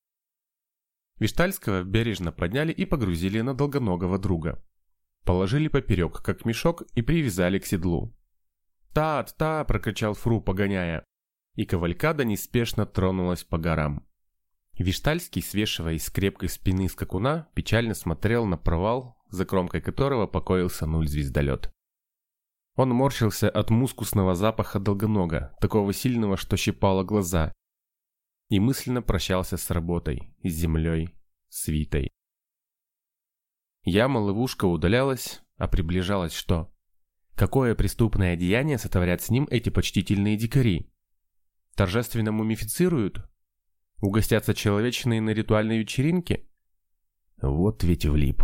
Виштальского бережно подняли и погрузили на долгоногого друга. Положили поперек, как мешок, и привязали к седлу. «Та-та!» – прокричал Фру, погоняя. И кавалькада неспешно тронулась по горам. Виштальский, свешиваясь с крепкой спины скакуна, печально смотрел на провал, за кромкой которого покоился нуль-звездолет. Он морщился от мускусного запаха долгонога, такого сильного, что щипало глаза, и мысленно прощался с работой, с землей, с Витой. Яма-ловушка удалялась, а приближалась что? Какое преступное деяние сотворят с ним эти почтительные дикари? Торжественно мумифицируют? Угостятся человечиной на ритуальной вечеринке? Вот ведь влип.